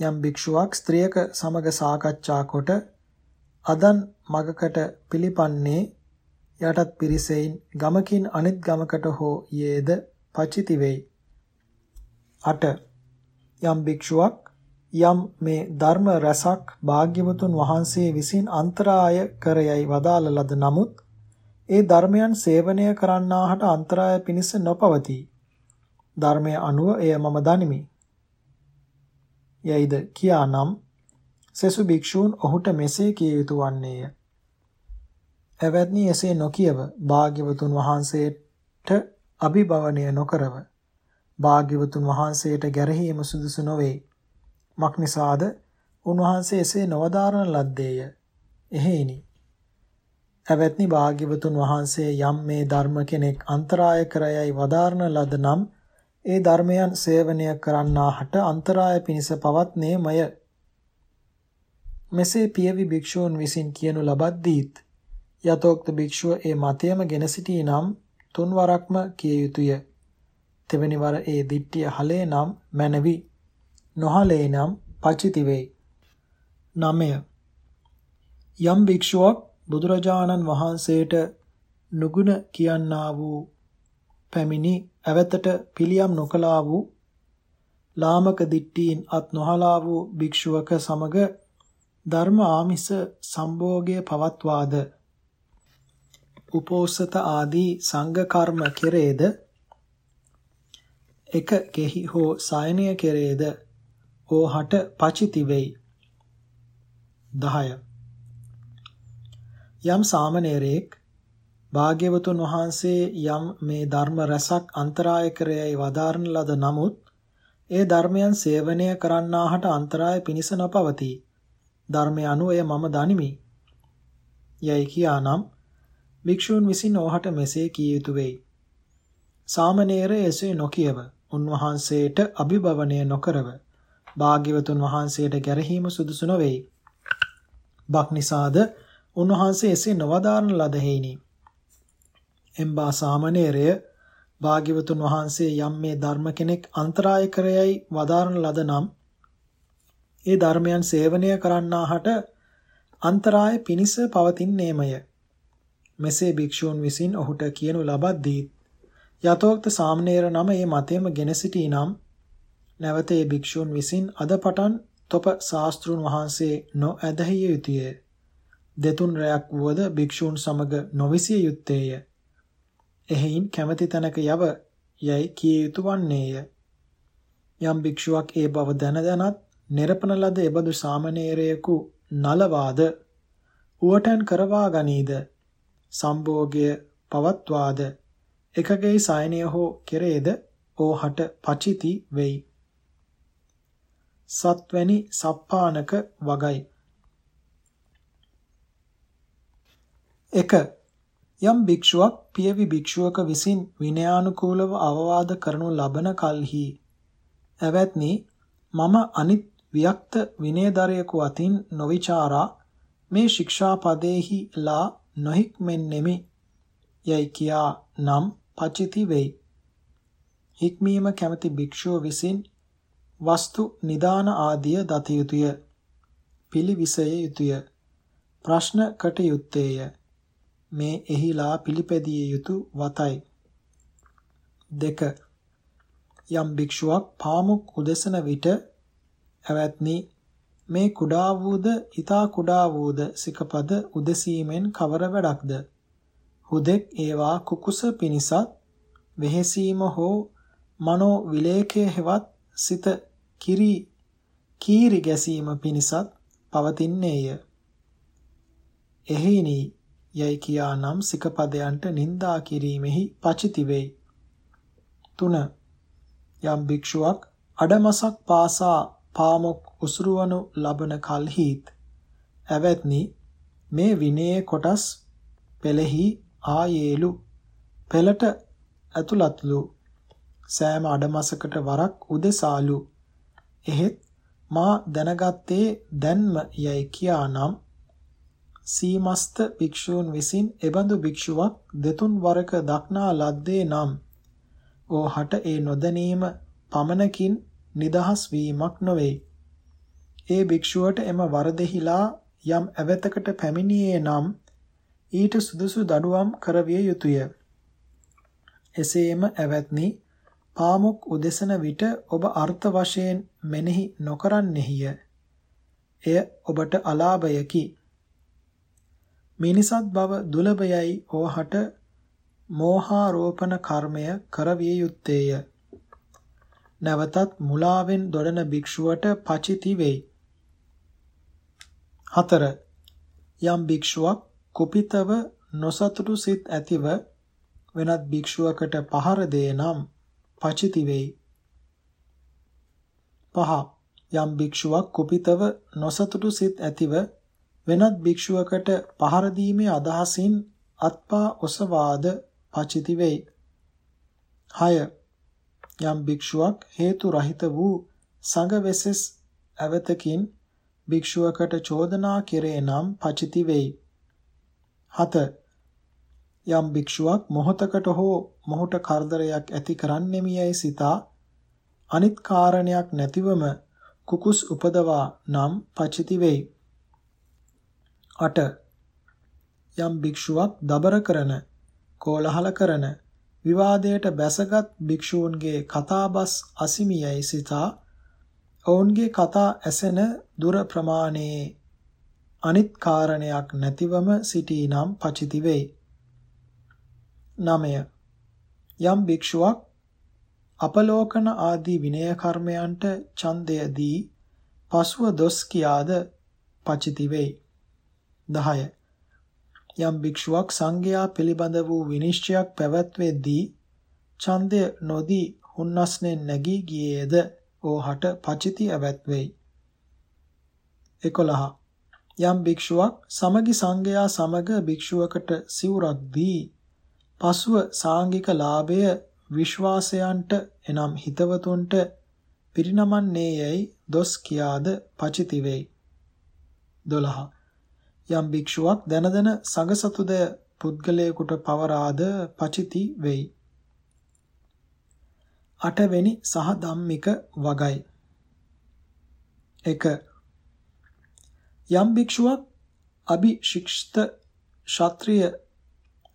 යම් භික්ෂුවක් ස්ත්‍රියක සමග සාකච්ඡා කොට අදන් මගකට පිළිපන්නේ යටත් පිරිසෙයින් ගමකින් අනිත් ගමකට හෝ යේද පචිති වෙයි. 8. යම් භික්ෂුවක් යම් මේ ධර්ම රසක් භාග්‍යවතුන් වහන්සේ විසින් අන්තරාය කර යයි වදාළ ලද නමුත් ඒ ධර්මයන් සේවනය කරන්නාහට අන්තරාය පිණිස නොපවතී. ධර්මය අනුව එය මම දනිමි. යයිද කියානම් සෙසු භික්ෂූන් ඔහුට මෙසේ කිය යුතු වන්නේය. එවැත්නි එසේ නොකියව භාග්‍යවතුන් වහන්සේට අභිභවනය නොකරව. භාග්‍යවතුන් වහන්සේට ගැරහීම සුදුසු නොවේ. මක්නිසාද උන්වහන්සේ එසේ නොවදාරන ලද්දේය. එහෙයිනි. එවැත්නි භාග්‍යවතුන් වහන්සේ යම් මේ ධර්ම කෙනෙක් අන්තරාය කරයයි වදාරන ලද නම් ඒ ධර්මයන් සේවනය කරන්නාහට අන්තරාය පිණිස පවත්නේමය. මෙසේ පියවි භික්ෂූන් විසින් කියනු ලබද්දීත් යතෝක්ත භික්ෂුව ඒ මතයම ගෙන සිටී නම් තුන්වරක්ම කිය යුතුය. තෙවැනි වර ඒ දිට්ඨිය හලේ නම් මැනවි. නොහලේ නම් පචිති වෙයි. 9. යම් භික්ෂුවක් බුදුරජාණන් වහන්සේට නුගුණ කියන්නා වූ පැමිණි ඇවතට පිළියම් නොකලා වූ ලාමක දිට්ඨීන් අත් නොහලා වූ භික්ෂුවක සමග ධර්ම ආමිස සම්භෝගය පවත්වාද උපෝසත ආදී සංඝ කර්ම කෙරේද? එක කෙහි හෝ සායනය කෙරේද? ඕහට පචිති වෙයි. 10 යම් සාමණේරයෙක් භාග්‍යවතුන් වහන්සේ යම් මේ ධර්ම රසක් අන්තරාය කරයයි වදාරන ලද නමුත් ඒ ධර්මයන් සේවනය කරන්නාහට අන්තරාය පිනිස නොපවතී. ධර්මය අනුව එය මම දනිමි. යයි කියානම් භික්ෂූන් විසින් ඕහට මෙසේ කිය යුතු වෙයි. සාමණේර එසේ නොකියව. උන්වහන්සේට අභිභවනය නොකරව. භාග්‍යවතුන් වහන්සේට ගැරහීම සුදුසු නොවේයි. බක් නිසාද උන්වහන්සේ එසේ නොවදාරන ලද හේිනි. එම්බා සාමණේරය භාග්‍යවතුන් වහන්සේ යම් මේ ධර්ම කෙනෙක් අන්තරාය කරයයි වදාරන ලද නම් ඒ ධර්මයන් සේවනය කරන්නාහට අන්තරාය පිනිස පවතින්නේමය. මෙසේ භික්ෂූන් විසින් ඔහුට කියනු ලබද්දී යතෝක්ත සාමණේර නම ඒ මතයම ගෙන සිටී නම් නැවත ඒ භික්ෂූන් විසින් අද පටන් තොප ශාස්ත්‍රුන් වහන්සේ නොඇදහිය යුතුය. දෙතුන් රැයක් වුවද භික්ෂූන් සමග නොවිසිය යුත්තේය. එහෙයින් කැමැති තැනක යව යයි කිය යුතු වන්නේය. යම් භික්ෂුවක් ඒ බව දැන දැනත් නිරපන ලද එබඳු සාමණේරයෙකු නලවාද උවටන් කරවා ගනීද සම්භෝගය පවත්වාද එකගේ සයනය හෝ කෙරේද ඕහට පචිති වෙයි. සත්වැනි සප්පානක වගයි. 1. යම් භික්ෂුවක් පියවි භික්ෂුවක විසින් විනයානුකූලව අවවාද කරනු ලබන කල්හි ඇවැත්නි මම අනිත් වික්ත විනයදරයෙකු අතින් නොවිචාරා මේ ශික්ෂාපදේහි ලා නොහික්මෙන්නෙමි යයි කියා නම් පචිති වෙයි. හික්මීම කැමැති භික්ෂුව විසින් වස්තු නිදාන ආදිය දත යුතුය. පිළිවිසය යුතුය. ප්‍රශ්න කට යුත්තේය. මේ එහිලා පිළිපැදිය යුතු වතයි. දෙක යම් භික්ෂුවක් පාමුක් උදෙසන විට ඇවැත්නි මේ කුඩා වූද ඊතා කුඩා වූද සිකපද උදසීමෙන් කවර වැඩක්ද? හුදෙක් ඒවා කුකුස පිනිසත් වෙහෙසීම හෝ මනෝ විලේඛය හෙවත් සිත කිරි කීරි ගැසීම පිනිසත් පවතින්නේය. එහිනි යයි කියා නම් සිකපදයන්ට නිନ୍ଦා කිරීමෙහි පචිති වෙයි. 3 යම් භික්ෂුවක් අඩමසක් පාසා පාමොක් උසුරුවනු ලබන කල්හිත්. ඇවැත්නි මේ විනයේ කොටස් පෙළෙහි ආයේලු. පෙළට ඇතුළත්ලු සෑම අඩමසකට වරක් උදෙසාලු. එහෙත් මා දැනගත්තේ දැන්ම යයි කියානම් සීමස්ත භික්ෂූන් විසින් එබඳු භික්ෂුවක් දෙතුන් වරක දක්නා ලද්දේ නම් ඕහට ඒ නොදැනීම පමණකින් නිදහස් වීමක් නොවේ. ඒ භික්ෂුවට එම වරදෙහිලා යම් ඇවතකට පැමිණියේ නම් ඊට සුදුසු දඩුවම් කරවිය යුතුය. එසේම ඇවැත්නි පාමුක් උදෙසන විට ඔබ අර්ථ වශයෙන් මෙනෙහි නොකරන්නෙහිය. එය ඔබට අලාභයකි. මිනිසත් බව දුලබයයි ඕහට මෝහාරෝපණ කර්මය කරවිය යුත්තේය. නැවතත් මුලාවෙන් දොඩන භික්ෂුවට පචිති වෙයි. 4. යම් භික්ෂුවක් කුපිතව නොසතුටු සිත් ඇතිව වෙනත් භික්ෂුවකට පහර දේ නම් පචිති වෙයි. 5. යම් භික්ෂුවක් කුපිතව නොසතුටු සිත් ඇතිව වෙනත් භික්ෂුවකට පහර දීමේ අදහසින් අත්පා ඔසවාද පචිති වෙයි. 6. යම් භික්ෂුවක් හේතු රහිත වූ සංඝවෙසස් අවතකින් භික්ෂුවකට චෝදනා කෙරේ නම් පචිති වෙයි. 7. යම් භික්ෂුවක් මොහතකට හෝ මොහුට කරදරයක් ඇති කරන්නෙමියයි සිතා අනිත් කාරණයක් නැතිවම කුකුස් උපදවා නම් පචිති වෙයි. 8. යම් භික්ෂුවක් දබර කරන කෝලහල කරන විවාදයට බැසගත් භික්ෂූන්ගේ කතාබස් අසිමියයි සිතා ඔවුන්ගේ කතා ඇසෙන දුර ප්‍රමාණයේ අනිත් කාරණයක් නැතිවම සිටීනම් පචිති වෙයි. 9. යම් භික්ෂුවක් අපලෝකන ආදී විනය කර්මයන්ට ඡන්දය දී පසුව දොස් කියාද පචිති වෙයි. 10. යම් භික්ෂුවක් සංඝයා පිළිබඳ වූ විනිශ්චයක් පැවැත්වෙද්දී ඡන්දය නොදී හුන්නස්නේ නැගී ගියේද ඕහට පචිති ඇවැත් වෙයි 11 යම් භික්ෂුවක් සමගි සංඝයා සමග භික්ෂුවකට සිවුරක් දී පසුව සාංගික ලාභය විශ්වාසයන්ට එනම් හිතවතුන්ට පිරිනමන්නේ යයි දොස් කියාද පචිති වෙයි. 12 යම් භික්ෂුවක් දන දන සංගසතුද පුද්ගලයෙකුට පවරාද පචිති වෙයි. අටවෙනි සහ ධම්මික වගයි. 1. යම් භික්ෂුවක් අභිශික්ෂිත ශාත්‍රීය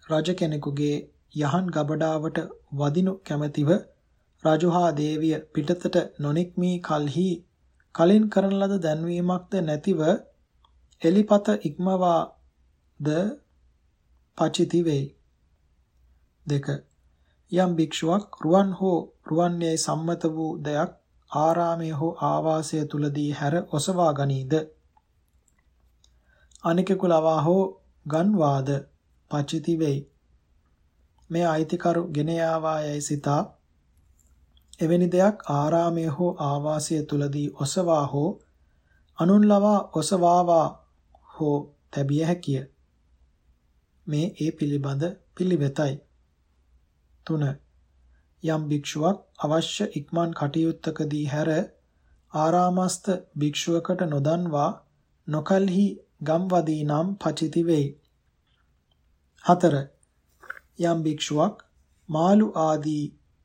රජ කෙනෙකුගේ යහන් ගබඩාවට වදිනු කැමැතිව රජුහා දේවිය පිටතට නොනික්මී කලෙහි කලින් කරන ලද දැන්වීමක්ද නැතිව එලිපත ඉක්මවා ද පචිති වෙයි. දෙක. යම් භික්ෂුවක් රුවන් හෝ රුවන්යයි සම්මත වූ දයක් ආරාමයේ හෝ ආවාසය තුලදී හැර ඔසවා ගනීද? අනිකෙකු ලවා හෝ ගන්වාද පචිති වෙයි. මේ අයිතිකරු ගෙන යාවායයි සිතා එවැනි දෙයක් ආරාමයේ හෝ ආවාසය තුලදී ඔසවා හෝ අනුන් ලවා ඔසවාවා හෝ තැබිය හැකිය. මේ ඒ පිළිබඳ පිළිවෙතයි. 3. යම් භික්ෂුවක් අවශ්‍ය ඉක්මන් කටයුත්තකදී හැර ආරාමස්ත භික්ෂුවකට නොදන්වා නොකල්හි ගම්වදී නම් පචිති වෙයි. 4. යම් භික්ෂුවක් මාළු ආදී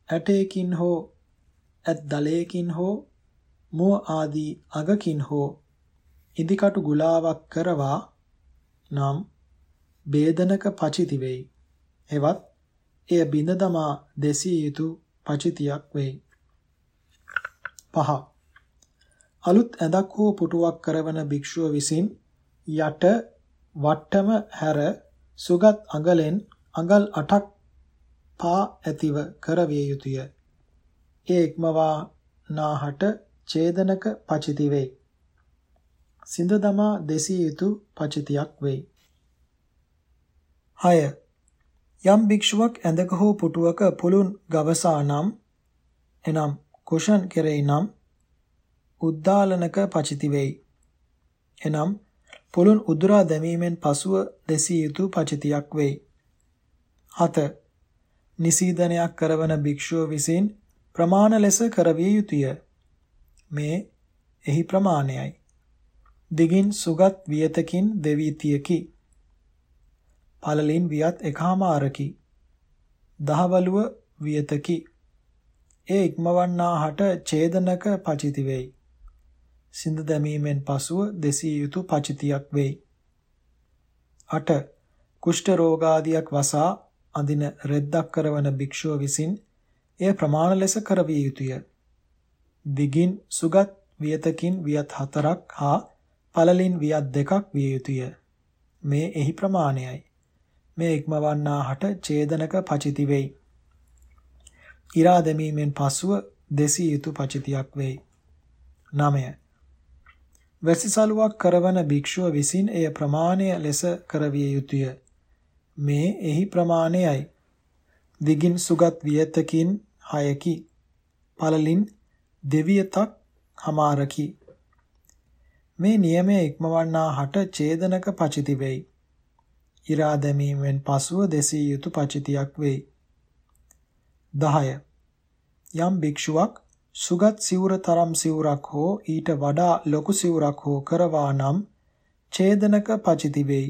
ඇටයකින් හෝ ඇත් දලයකින් හෝ මුව ආදී අගකින් හෝ ඉදිකටු ගුලාවක් කරවා නම් බේදනක පචිති වෙයි. එවත් එය බිඳ දමා දෙසිය යුතු පචිතියක් වෙයි. පහ අලුත් ඇඳක් හෝ පුටුවක් කරවන භික්ෂුව විසින් යට වට්ටම හැර සුගත් අඟලෙන් අඟල් 8ක් පා ඇතිව කරවිය යුතුය. ඒ ඉක්මවා නාහට ඡේදනක පචිති වෙයි. සිඳ දමා දෙසිය යුතු පචිතියක් වෙයි. 6. යම් භික්ෂුවක් ඇඳක හෝ පුටුවක පුළුන් ගවසා නම් එනම් කුෂන් කෙරෙහි නම් උද්දාලනක පචිති වෙයි. එනම් පුළුන් උදුරා දැමීමෙන් පසුව දෙසිය යුතු පචිතියක් වෙයි. 7. නිසීදනයක් කරවන භික්ෂුව විසින් ප්‍රමාණ ලෙස කරවිය යුතුය. මේ එහි ප්‍රමාණයයි. දිගින් සුගත් වියතකින් දෙවීතියකි. පළලින් වියත් එකහමාරකි. දහවලුව වියතකි. ඒ ඉක්මවන්නාහට ඡේදනක පචිති වෙයි. සිඳ දැමීමෙන් පසුව දෙසිය යුතු පචිතියක් වෙයි. 8. කුෂ්ඨ රෝගාදියක් වසා අඳින රෙද්දක් කරවන භික්ෂුව විසින් එය ප්‍රමාණ ලෙස කරවිය යුතුය. දිගින් සුගත් වියතකින් වියත් හතරක් හා පළලින් වියත් දෙකක් විය යුතුය. මේ එහි ප්‍රමාණයයි. මේ ඉක්මවන්නා හට ඡේදනක පචිති වෙයි. ඉරා දැමීමෙන් පසුව දෙසිය යුතු පචිතියක් වෙයි. 9. වැසිසලුවක් කරවන භික්ෂුව විසින් එය ප්‍රමාණය ලෙස කරවිය යුතුය. මේ එහි ප්‍රමාණයයි. දිගින් සුගත් වියතකින් හයකි. පළලින් දෙවියතක් හමාරකි. මේ නියමයේ ඉක්මවන්නා හට ඡේදනක පචිති වෙයි. ඉරා දැමීමෙන් පසුව දෙසිය යුතු පචිතියක් වෙයි. 10. යම් භික්ෂුවක් සුගත් සිවුර තරම් සිවුරක් හෝ ඊට වඩා ලොකු සිවුරක් හෝ කරවා නම් ඡේදනක පචිති වෙයි.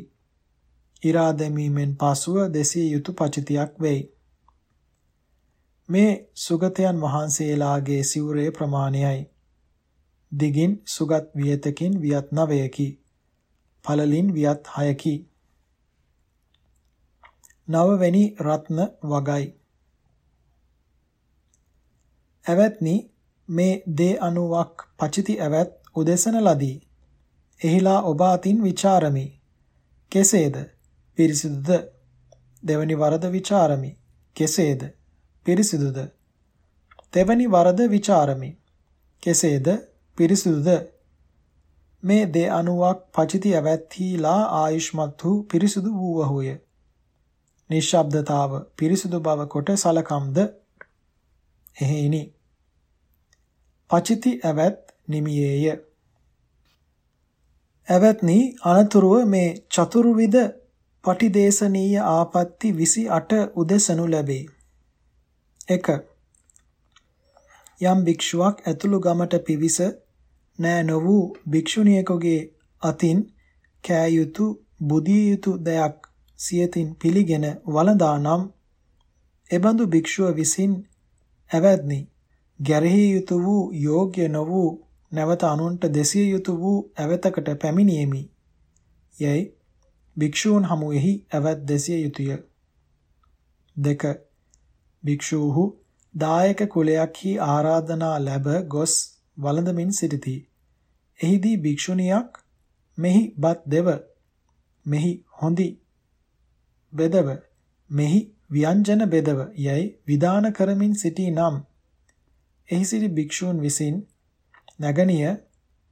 ඉරා දැමීමෙන් පසුව දෙසිය යුතු පචිතියක් වෙයි. මේ සුගතයන් වහන්සේලාගේ සිවුරේ ප්‍රමාණයයි. දිගින් සුගත් වියතකින් වියත් නවයකි. පළලින් වියත් හයකි. නවවැනි රත්න වගයි. ඇවැත්නි මේ දේ අනුවක් පචිති ඇවැත් උදෙසන ලදී. එහිලා ඔබ අතින් ਵਿਚාරමි. කෙසේද? පිරිසිදුද? දෙවනි වරද ਵਿਚාරමි. කෙසේද? පිරිසිදුද? තෙවැනි වරද ਵਿਚාරමි. කෙසේද? පිරිසිදුද? මේ දේ අනුවක් පචිති ඇවැත්හිලා ආයුෂ්මත් වූ පිරිසිදු වූවහුය. නිශ්ශබ්දතාව පිරිසිදු බව කොට සලකම්ද එහෙයිනි. පචිති ඇවැත් නිමියේය. ඇවැත්නි අනතුරුව මේ චතුර්විධ පටිදේශනීය ආපත්‍ති 28 උදෙසනු ලැබේ. 1. යම් භික්ෂුවක් ඇතුළු ගමට පිවිස නෑ නො වූ භික්ෂුණියකගේ අතින් කෑ යුතු බුදිය යුතු දෙයක් සියතින් පිළිගෙන වළඳා නම් එබඳු භික්ෂුව විසින් ඇවැද්නි ගැරහි යුතු වූ යෝග්‍ය නො වූ නැවත අනුන්ට දෙසිය යුතු වූ ඇවතකට පැමිණීමි යයි භික්ෂූන් හමුවෙහි ඇවත් දෙසිය යුතුය. දෙක භික්ෂූහු දායක කුලයක්හි ආරාධනා ලැබ ගොස් වළඳමින් සිටිති. එහිදී භික්ෂුණියක් මෙහි බත් දෙව මෙහි හොඳි බෙදව මෙහි ව්‍යංජන බෙදව යයි විධාන කරමින් සිටී නම් එහි සිටි භික්ෂූන් විසින් නැගණිය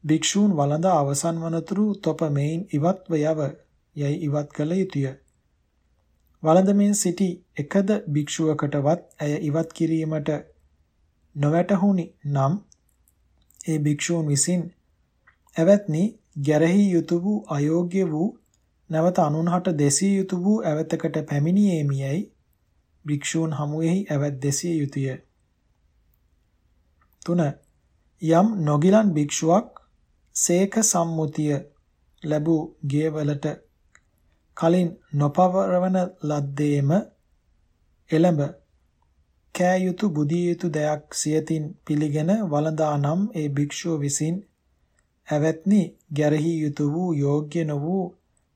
භික්ෂූන් වළඳා අවසන් වනතුරු තොප මෙයින් ඉවත්ව යව යයි ඉවත් කළ යුතුය. වළඳමින් සිටි එකද භික්ෂුවකටවත් ඇය ඉවත් කිරීමට නොවැටහුණි නම් ඒ භික්ෂූන් විසින් ඇවැත්නි ගැරහි යුතු වූ අයෝග්‍ය වූ නැවත අනුන්හට දෙසිය යුතු වූ ඇවතකට පැමිණියේමියයි භික්ෂූන් හමුවෙහි ඇවැත් දෙසිය යුතුය. 3. යම් නොගිලන් භික්ෂුවක් සේක සම්මුතිය ලැබූ ගේවලට කලින් නොපවරවන ලද්දේම එළඹ කෑ යුතු බුදිය යුතු දෙයක් සියතින් පිළිගෙන වළඳා නම් ඒ භික්ෂුව විසින් ඇවැත්නි ගැරහි යුතු වූ යෝග්‍ය නො වූ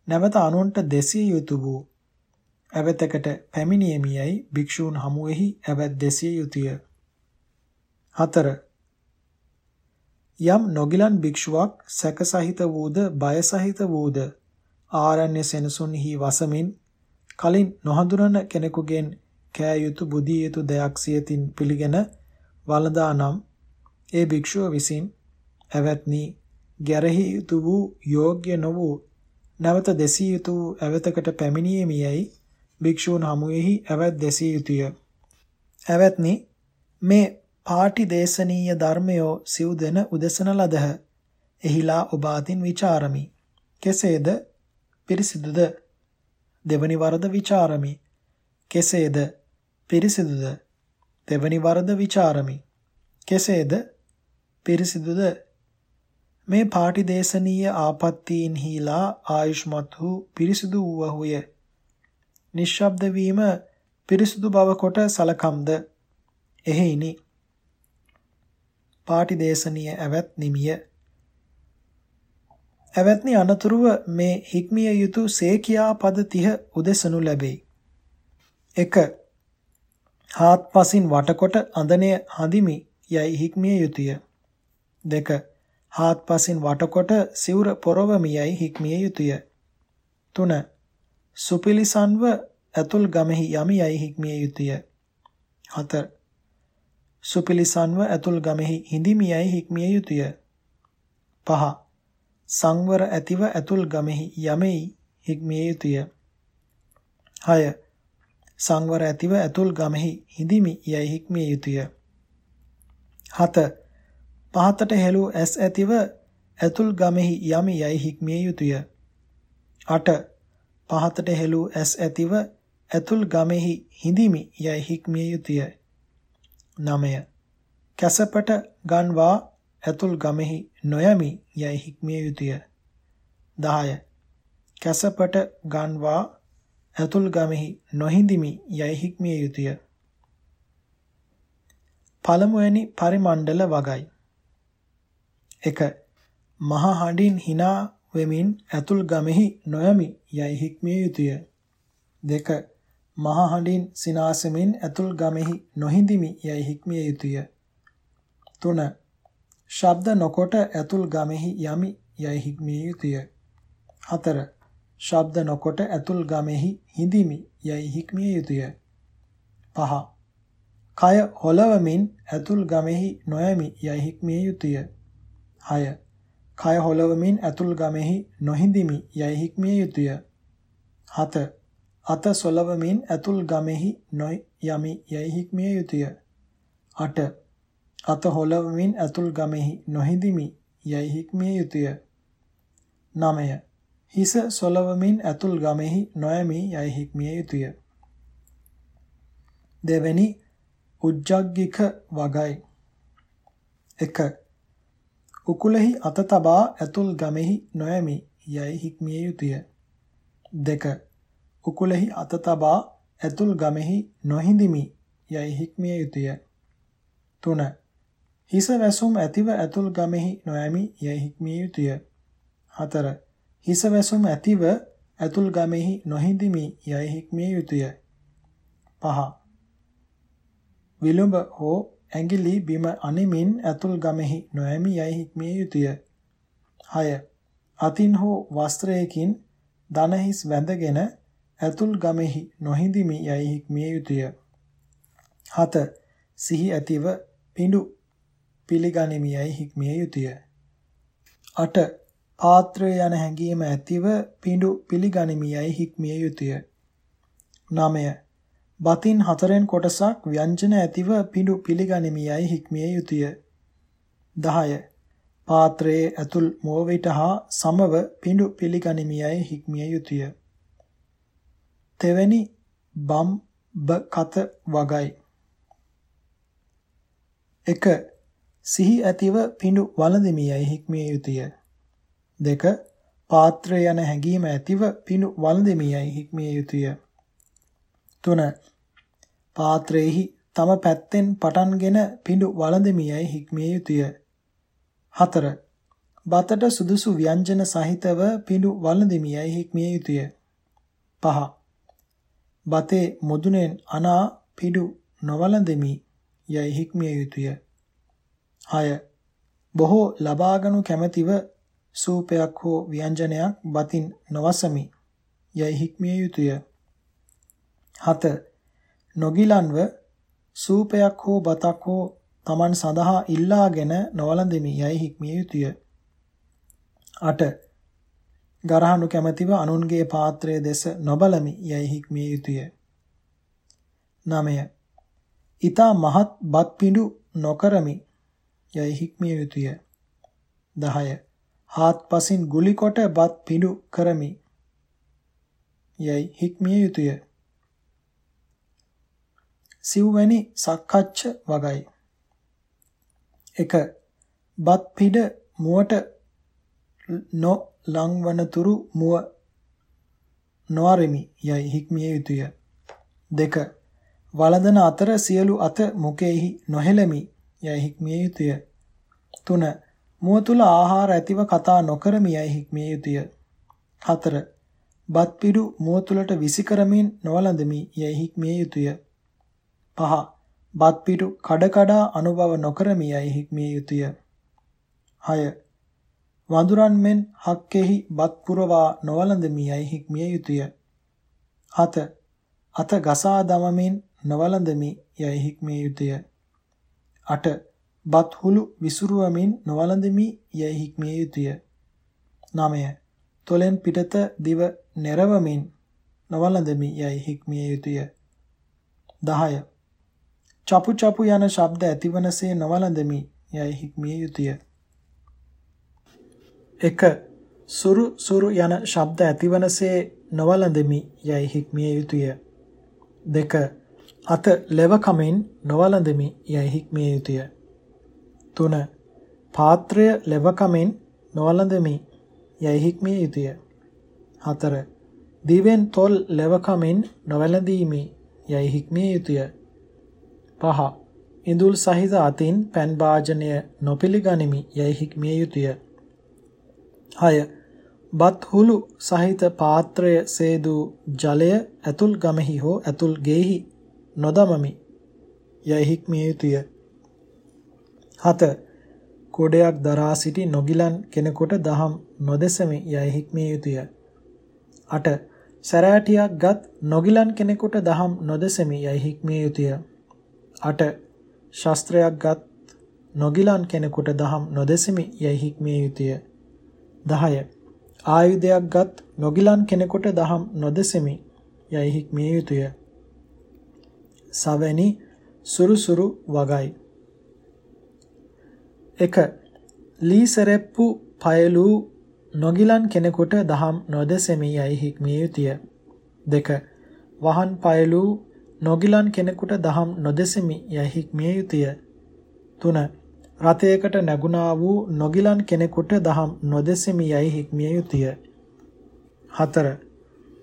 නැවත අනුන්ට දෙසිය යුතු වූ ඇවතකට පැමිණීමේයි භික්ෂූන් හමුවෙහි ඇවැත් දෙසිය යුතුය. 4. යම් නොගිලන් භික්ෂුවක් සැකසහිත වූද බය සහිත වූද ආරණ්‍ය සෙනසුන්හි වසමින් කලින් නොහඳුනන කෙනෙකුගෙන් කෑ යුතු බුදිය යුතු දෙයක් සියතින් පිළිගෙන වළඳා නම් ඒ භික්ෂුව විසින් ඇවැත්නි ගැරහි යුතු වූ යෝග්‍ය නො වූ නැවත දෙසිය යුතු වූ ඇවතකට පැමිණීමේයි භික්ෂූන් හමුවෙහි ඇවත් දෙසිය යුතුය. ඇවත්නි මේ පාටි දේශනීය ධර්මයෝ සිව් දෙන උදසන ලදහ. එහිලා ඔබ අතින් ਵਿਚාරමි. කෙසේද? පිරිසිදුද? දෙවනි වරද ਵਿਚාරමි. කෙසේද? පිරිසිදුද? දෙවනි වරද ਵਿਚාරමි. කෙසේද? පිරිසිදුද? මේ පාටි දේශනීය ආපත්තීන් හිලා ආයුෂ්මත් වූ පිරිසිදු වූවහුය. නිශ්ශබ්ද වීම පිරිසිදු බව කොට සලකම්ද එහෙයිනි. පාටි දේශනීය ඇවත් නිමිය ඇවැත්නි අනතුරුව මේ හික්මිය යුතු සේකියා පද 30 උදෙසනු ලැබේ. 1. හාත්පසින් වටකොට අඳනය හඳිමි යයි හික්මිය යුතුය. 2. හාත්පසින් වටකොට සිවුර පොරවමි යයි හික්මිය යුතුය. 3 සුපිලිසන්ව ඇතුල් ගමෙහි යමි යයි හික්මිය යුතුය. 4 සුපිලිසන්ව ඇතුල් ගමෙහි හිඳිමි යයි හික්මිය යුතුය. 5 සංවර ඇතිව ඇතුල් ගමෙහි යමෙහි හික්මිය යුතුය. 6 සංවර ඇතිව ඇතුල් ගමෙහි හිඳිමි යයි හික්මිය යුතුය. 7 පහතට හෙළූ ඇස් ඇතිව ඇතුල් ගමෙහි යමි යයි හික්මිය යුතුය. 8 පහතට හෙළූ ඇස් ඇතිව ඇතුල් ගමෙහි හිඳිමි යයි හික්මිය යුතුය. 9 කැසපට ගන්වා ඇතුල් ගමෙහි නොයමි යයි හික්මිය යුතුය. 10 කැසපට ගන්වා ඇතුල් ගමෙහි නොහිඳිමි යයි හික්මිය යුතුය. පළමුවැනි පරිමණ්ඩල වගයි. 1 මහ හඬින් hina වෙමින් ඇතුල් ගමෙහි නොයමි යයි හික්මිය යුතුය. 2. මහ හඬින් සිනාසෙමින් ඇතුල් ගමෙහි නොහිඳිමි යයි හික්මිය යුතුය. 3. ශබ්ද නොකොට ඇතුල් ගමෙහි යමි යයි හික්මිය යුතුය. 4. ශබ්ද නොකොට ඇතුල් ගමෙහි හිඳිමි යයි හික්මිය යුතුය. 5. කය හොලවමින් ඇතුල් ගමෙහි නොයමි යයි හික්මිය යුතුය. 6. කය හොලවමින් ඇතුල් ගමෙහි නොහිඳිමි යයි හික්මිය යුතුය. 7. අත සොලවමින් ඇතුල් ගමෙහි නොයි යමි යයි හික්මිය යුතුය. 8. අත හොලවමින් ඇතුල් ගමෙහි නොහිඳිමි යයි හික්මිය යුතුය. 9. හිස සොලවමින් ඇතුල් ගමෙහි නොයමි යයි හික්මිය යුතුය. දෙවැනි උජ්ජග්ගික වගයි 1 උකුලෙහි අත තබා ඇතුල් ගමෙහි නොයමි යයි හික්මිය යුතුය. 2. උකුලෙහි අත තබා ඇතුල් ගමෙහි නොහිඳිමි යයි හික්මිය යුතුය. 3. හිස වැසුම් ඇතිව ඇතුල් ගමෙහි නොයමි යයි හික්මිය යුතුය. 4. හිස වැසුම් ඇතිව ඇතුල් ගමෙහි නොහිඳිමි යයි හික්මිය යුතුය. 5. විලුඹ හෝ ඇඟිලි බිම අනිමින් ඇතුල් ගමෙහි නොයමි යයි හික්මිය යුතුය. 6. අතින් හෝ වස්ත්‍රයකින් දනහිස් වැඳගෙන ඇතුල් ගමෙහි නොහිඳිමි යයි හික්මිය යුතුය. 7. සිහි ඇතිව පිඬු පිළිගනිමි යයි හික්මිය යුතුය. 8. පාත්‍රය යන හැඟීම ඇතිව පිඬු පිළිගනිමි යයි හික්මිය යුතුය. 9. බතින් හතරෙන් කොටසක් ව්‍යංජන ඇතිව පිඬු පිළිගනිමි යයි හික්මිය යුතුය. 10. පාත්‍රයේ ඇතුල් මෝවිට හා සමව පිඬු පිළිගනිමි යයි හික්මිය යුතුය. තෙවැනි බම් කත වගයි. 1. සිහි ඇතිව පිඬු වළඳිමි යයි හික්මිය යුතුය. 2. පාත්‍රය යන හැඟීම ඇතිව පිඬු වළඳිමි යයි හික්මිය යුතුය. 3. පාත්‍රයේහි තම පැත්තෙන් පටන්ගෙන පිඬු වළඳමියයි හික්මිය යුතුය. 4. බතට සුදුසු ව්‍යංජන සහිතව පිඬු වළඳමියයි හික්මිය යුතුය. 5. බතේ මුදුනෙන් අනා පිඬු නොවළඳමි යයි හික්මිය යුතුය. 6. බොහෝ ලබාගනු කැමැතිව සූපයක් හෝ ව්‍යංජනයක් බතින් නොවසමි යයි හික්මිය යුතුය. 7. නොගිලන්ව සූපයක් හෝ බතක් හෝ Taman සඳහා ඉල්ලාගෙන නොවලඳෙමි යයි හික්මිය යුතුය. 8. ගරහණු කැමැතිව අනුන්ගේ පාත්‍රයේ දෙස නොබලමි යයි හික්මිය යුතුය. 9. ඊතා මහත් බත් පිඬු නොකරමි යයි හික්මිය යුතුය. 10. හාත්පසින් ගුලි කොට බත් පිඬු කරමි යයි හික්මිය යුතුය. සිව්වැනි සක්කච්ඡ වගයි. 1. බත් පිඩ මුවට නො ලංවනතුරු මුව නොවරෙමි යයි හික්මිය යුතුය. 2. වළඳන අතර සියලු අත මුකෙහි නොහෙළමි යයි හික්මිය යුතුය. 3. මුව තුල ආහාර ඇතිව කතා නොකරමි යයි හික්මිය යුතුය. 4. බත් පිඩු මුව තුලට විසි කරමින් නොවලඳමි යයි හික්මිය යුතුය. 5. බත් පිටු කඩ කඩා අනුභව නොකරමියයි හික්මිය යුතුය. 6. වඳුරන් මෙන් හක්කෙහි බත් පුරවා නොවලඳමි යයි හික්මිය යුතුය. 7. අත ගසා දමමින් නොවලඳමි යයි හික්මිය යුතුය. 8. බත් හුළු විසුරුවමින් නොවලඳමි යයි හික්මිය යුතුය. 9. තොලෙන් පිටත දිව නිරවමින් නොවලඳමි යයි හික්මිය යුතුය. 10. චපු චපු යන ශබ්ද ඇතිවනසේ නොවලඳමි යයි හික්මිය යුතුය. 1. සුරු සුරු යන ශබ්ද ඇතිවනසේ නොවලඳමි යයි හික්මිය යුතුය. 2. අත ලෙව කමින් නොවලඳමි යයි හික්මිය යුතුය. 3. පාත්‍රය ලෙව කමින් නොවලඳමි යයි හික්මිය යුතුය. 4. දිවෙන් තොල් ලෙව කමින් නොවැළඳීමි යයි හික්මිය යුතුය. 5. ඉඳුල් සහිත අතින් පෑන් භාජනය නොපිළිගනිමි යයි හික්මිය යුතුය. 6. බත් හුළු සහිත පාත්‍රය සේදු ජලය ඇතුල් ගමෙහි හෝ ඇතුල් ගෙෙහි නොදමමි යයි හික්මිය යුතුය. 7. කුඩයක් දරා සිටි නොගිලන් කෙනෙකුට දහම් නොදෙසමි යයි හික්මිය යුතුය. 8. සැරෑටියක් ගත් නොගිලන් කෙනෙකුට දහම් නොදෙසමි යයි හික්මිය යුතුය. 8. ශාස්ත්‍රයක් ගත් නොගිලන් කෙනෙකුට දහම් නොදෙසමි යයි හික්මිය යුතුය. 10. ආයුධයක් ගත් නොගිලන් කෙනෙකුට දහම් නොදෙසමි යයි හික්මිය යුතුය. සවැනි සුරුසුරු වගයි. 1. ලී සරෙප්පු පයලූ නොගිලන් කෙනෙකුට දහම් නොදෙසෙමි යයි හික්මිය යුතුය. 2. වහන් පයලූ නොගිලන් කෙනෙකුට දහම් නොදෙසෙමි යයි හික්මිය යුතුය. 3. රතයකට නැගුණා වූ නොගිලන් කෙනෙකුට දහම් නොදෙසෙමි යයි හික්මිය යුතුය. 4.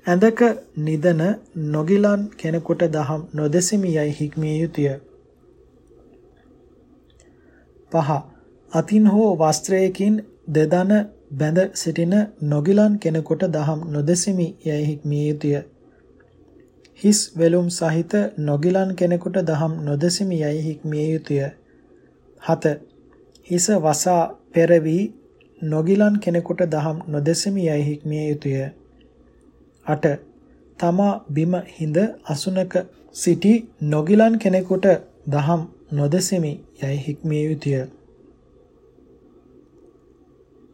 ඇඳක නිදන නොගිලන් කෙනෙකුට දහම් නොදෙසෙමි යයි හික්මිය යුතුය. 5. අතින් හෝ වස්ත්‍රයකින් දෙදන බැඳ සිටින නොගිලන් කෙනෙකුට දහම් නොදෙසෙමි යයි හික්මිය යුතුය. හිස් වෙලුම් සහිත නොගිලන් කෙනෙකුට දහම් නොදෙසෙමි යයි හික්මිය යුතුය. 7. හිස වසා පෙරවි නොගිලන් කෙනෙකුට දහම් නොදෙසෙමි යයි හික්මිය යුතුය. 8. තමා බිම හිඳ අසුනක සිටි නොගිලන් කෙනෙකුට දහම් නොදෙසෙමි යයි හික්මිය යුතුය.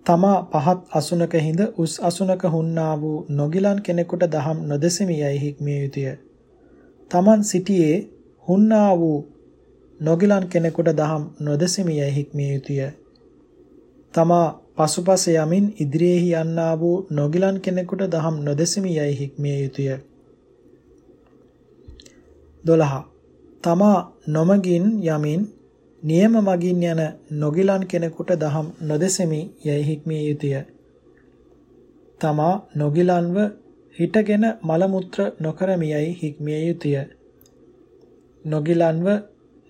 තමා පහත් අසුනක හිඳ උස් අසුනක හුන්නා වූ නොගිලන් කෙනෙකුට දහම් නොදෙසෙමි යයි හික්මිය යුතුය. තමන් සිටියේ හුන්නා වූ නොගිලන් කෙනෙකුට දහම් නොදෙසෙමි යයි හික්මිය යුතුය. තමා පසුපස යමින් ඉදිරියේහි යන්නා වූ නොගිලන් කෙනෙකුට දහම් නොදෙසෙමි යයි හික්මිය යුතුය. 12. තමා නොමගින් යමින් නියම මගින් යන නොගිලන් කෙනෙකුට දහම් නොදෙසෙමි යයි හික්මිය යුතුය. තමා නොගිලන්ව හිටගෙන මල මුත්‍ර නොකරමියයි හික්මිය යුතුය. නොගිලන්ව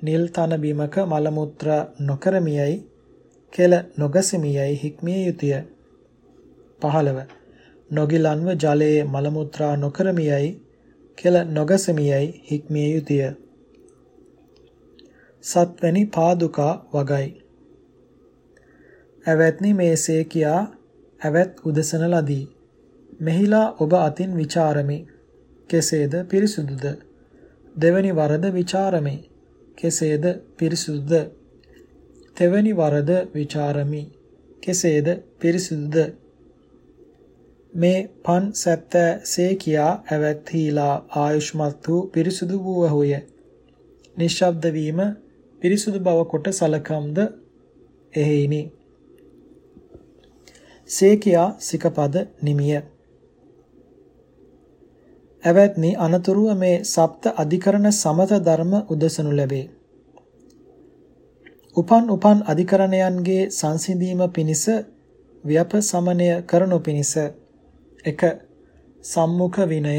නිල් තන බිමක මල මුත්‍රා නොකරමියයි කෙල නොගසමියයි හික්මිය යුතුය. 15 නොගිලන්ව ජලයේ මල මුත්‍රා නොකරමියයි කෙල නොගසමියයි හික්මිය යුතුය. සත්වැනි පාදුකා වගයි. ඇවැත්නි මේසේ කියා ඇවැත් උදසන ලදී. මෙහිලා ඔබ අතින් ਵਿਚාරමි. කෙසේද පිරිසුදුද? දෙවැනි වරද ਵਿਚාරමි. කෙසේද පිරිසුදුද? තෙවැනි වරද ਵਿਚාරමි. කෙසේද පිරිසුදුද? මේ පන් සැත්තෑ සේ කියා ඇවැත්හිලා ආයුෂ්මත් වූ පිරිසුදු වූවහුය. නිශ්ශබ්ද වීම පිරිසුදු බව කොට සලකම්ද එහෙයිනි. සේකියා සිකපද නිමිය. ඇවැත්නි අනතුරුව මේ සප්ත අධිකරණ සමත ධර්ම උදසනු ලැබේ. උපන් උපන් අධිකරණයන්ගේ සංසිඳීම පිණිස ව්‍යප සමනය කරනු පිණිස 1 සම්මුඛ විනය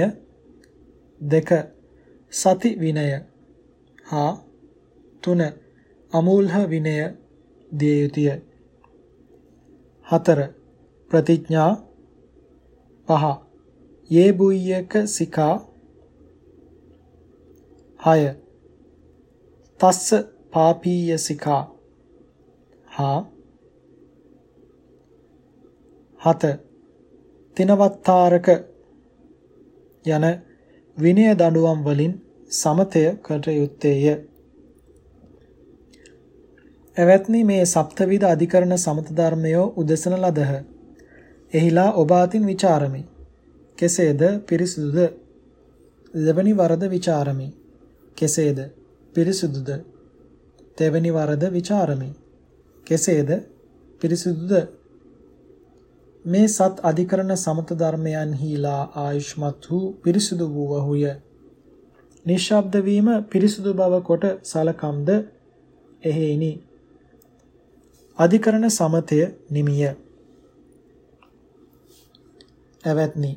2 සති විනය හා 3. අමූල්හ විනය දිය යුතුය. 4. ප්‍රතිඥා 5. යේ බුය්‍යක සිකා 6. තස්ස පාපීය සිකා හා 7 තිනවත්තාරක යන විනය දඬුවම් වලින් සමතය කර යුත්තේය. එවත්නි මේ සප්තවිධ අධිකරණ සමත ධර්මයෝ උදසන ලදහ. එහිලා ඔබ අතින් ਵਿਚාරමි. කෙසේද පිරිසුදුද? දෙවනි වරද ਵਿਚාරමි. කෙසේද පිරිසුදුද? තෙවනි වරද ਵਿਚාරමි. කෙසේද පිරිසුදුද? මේ සත් අධිකරණ සමත ධර්මයන් හිලා ආයුෂ්මත් වූ පිරිසුදු වූවහුය. නිශ්ශබ්ද වීම පිරිසුදු බව කොට සලකම්ද එහෙයිනි. අධිකරණ සමතය නිමිය. ඇවැත්නි.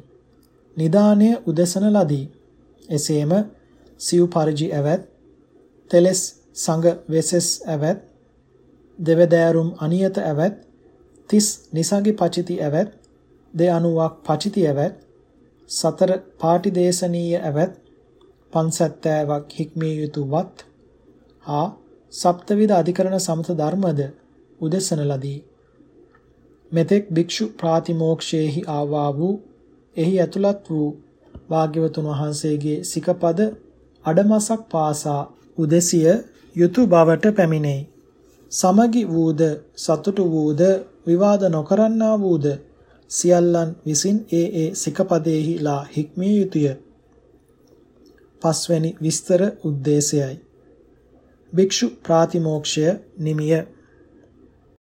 නිදානය උදෙසන ලදී. එසේම සිව් පරිජි ඇවැත් තෙලස් සංග වෙසස් ඇවැත් දෙවදෑරුම් අනියත ඇවැත් තිස් නිසංගි පචිති ඇවැත් දෙ අනුවක් පචිති ඇවැත් සතර පාටි දේශනීය ඇවැත් පන්සැත්තෑවක් හික්මිය යුතු වත් හා සප්තවිධ අධිකරණ සමත ධර්මද උදෙසන ලදී. මෙතෙක් භික්ෂු ප්‍රාතිමෝක්ෂයේහි ආවා වූ එහි ඇතුළත් වූ භාග්‍යවතුන් වහන්සේගේ සිකපද අඩමසක් පාසා උදෙසිය යුතුය බවට පැමිණෙයි. සමගි වූද සතුටු වූද විවාද නොකරන්නා වූද සියල්ලන් විසින් ඒ ඒ සිකපදෙහිලා හික්මිය යුතුය. පස්වැනි විස්තර ಉದ್ದೇಶයයි. භික්ෂු ප්‍රාතිමෝක්ෂය නිමිය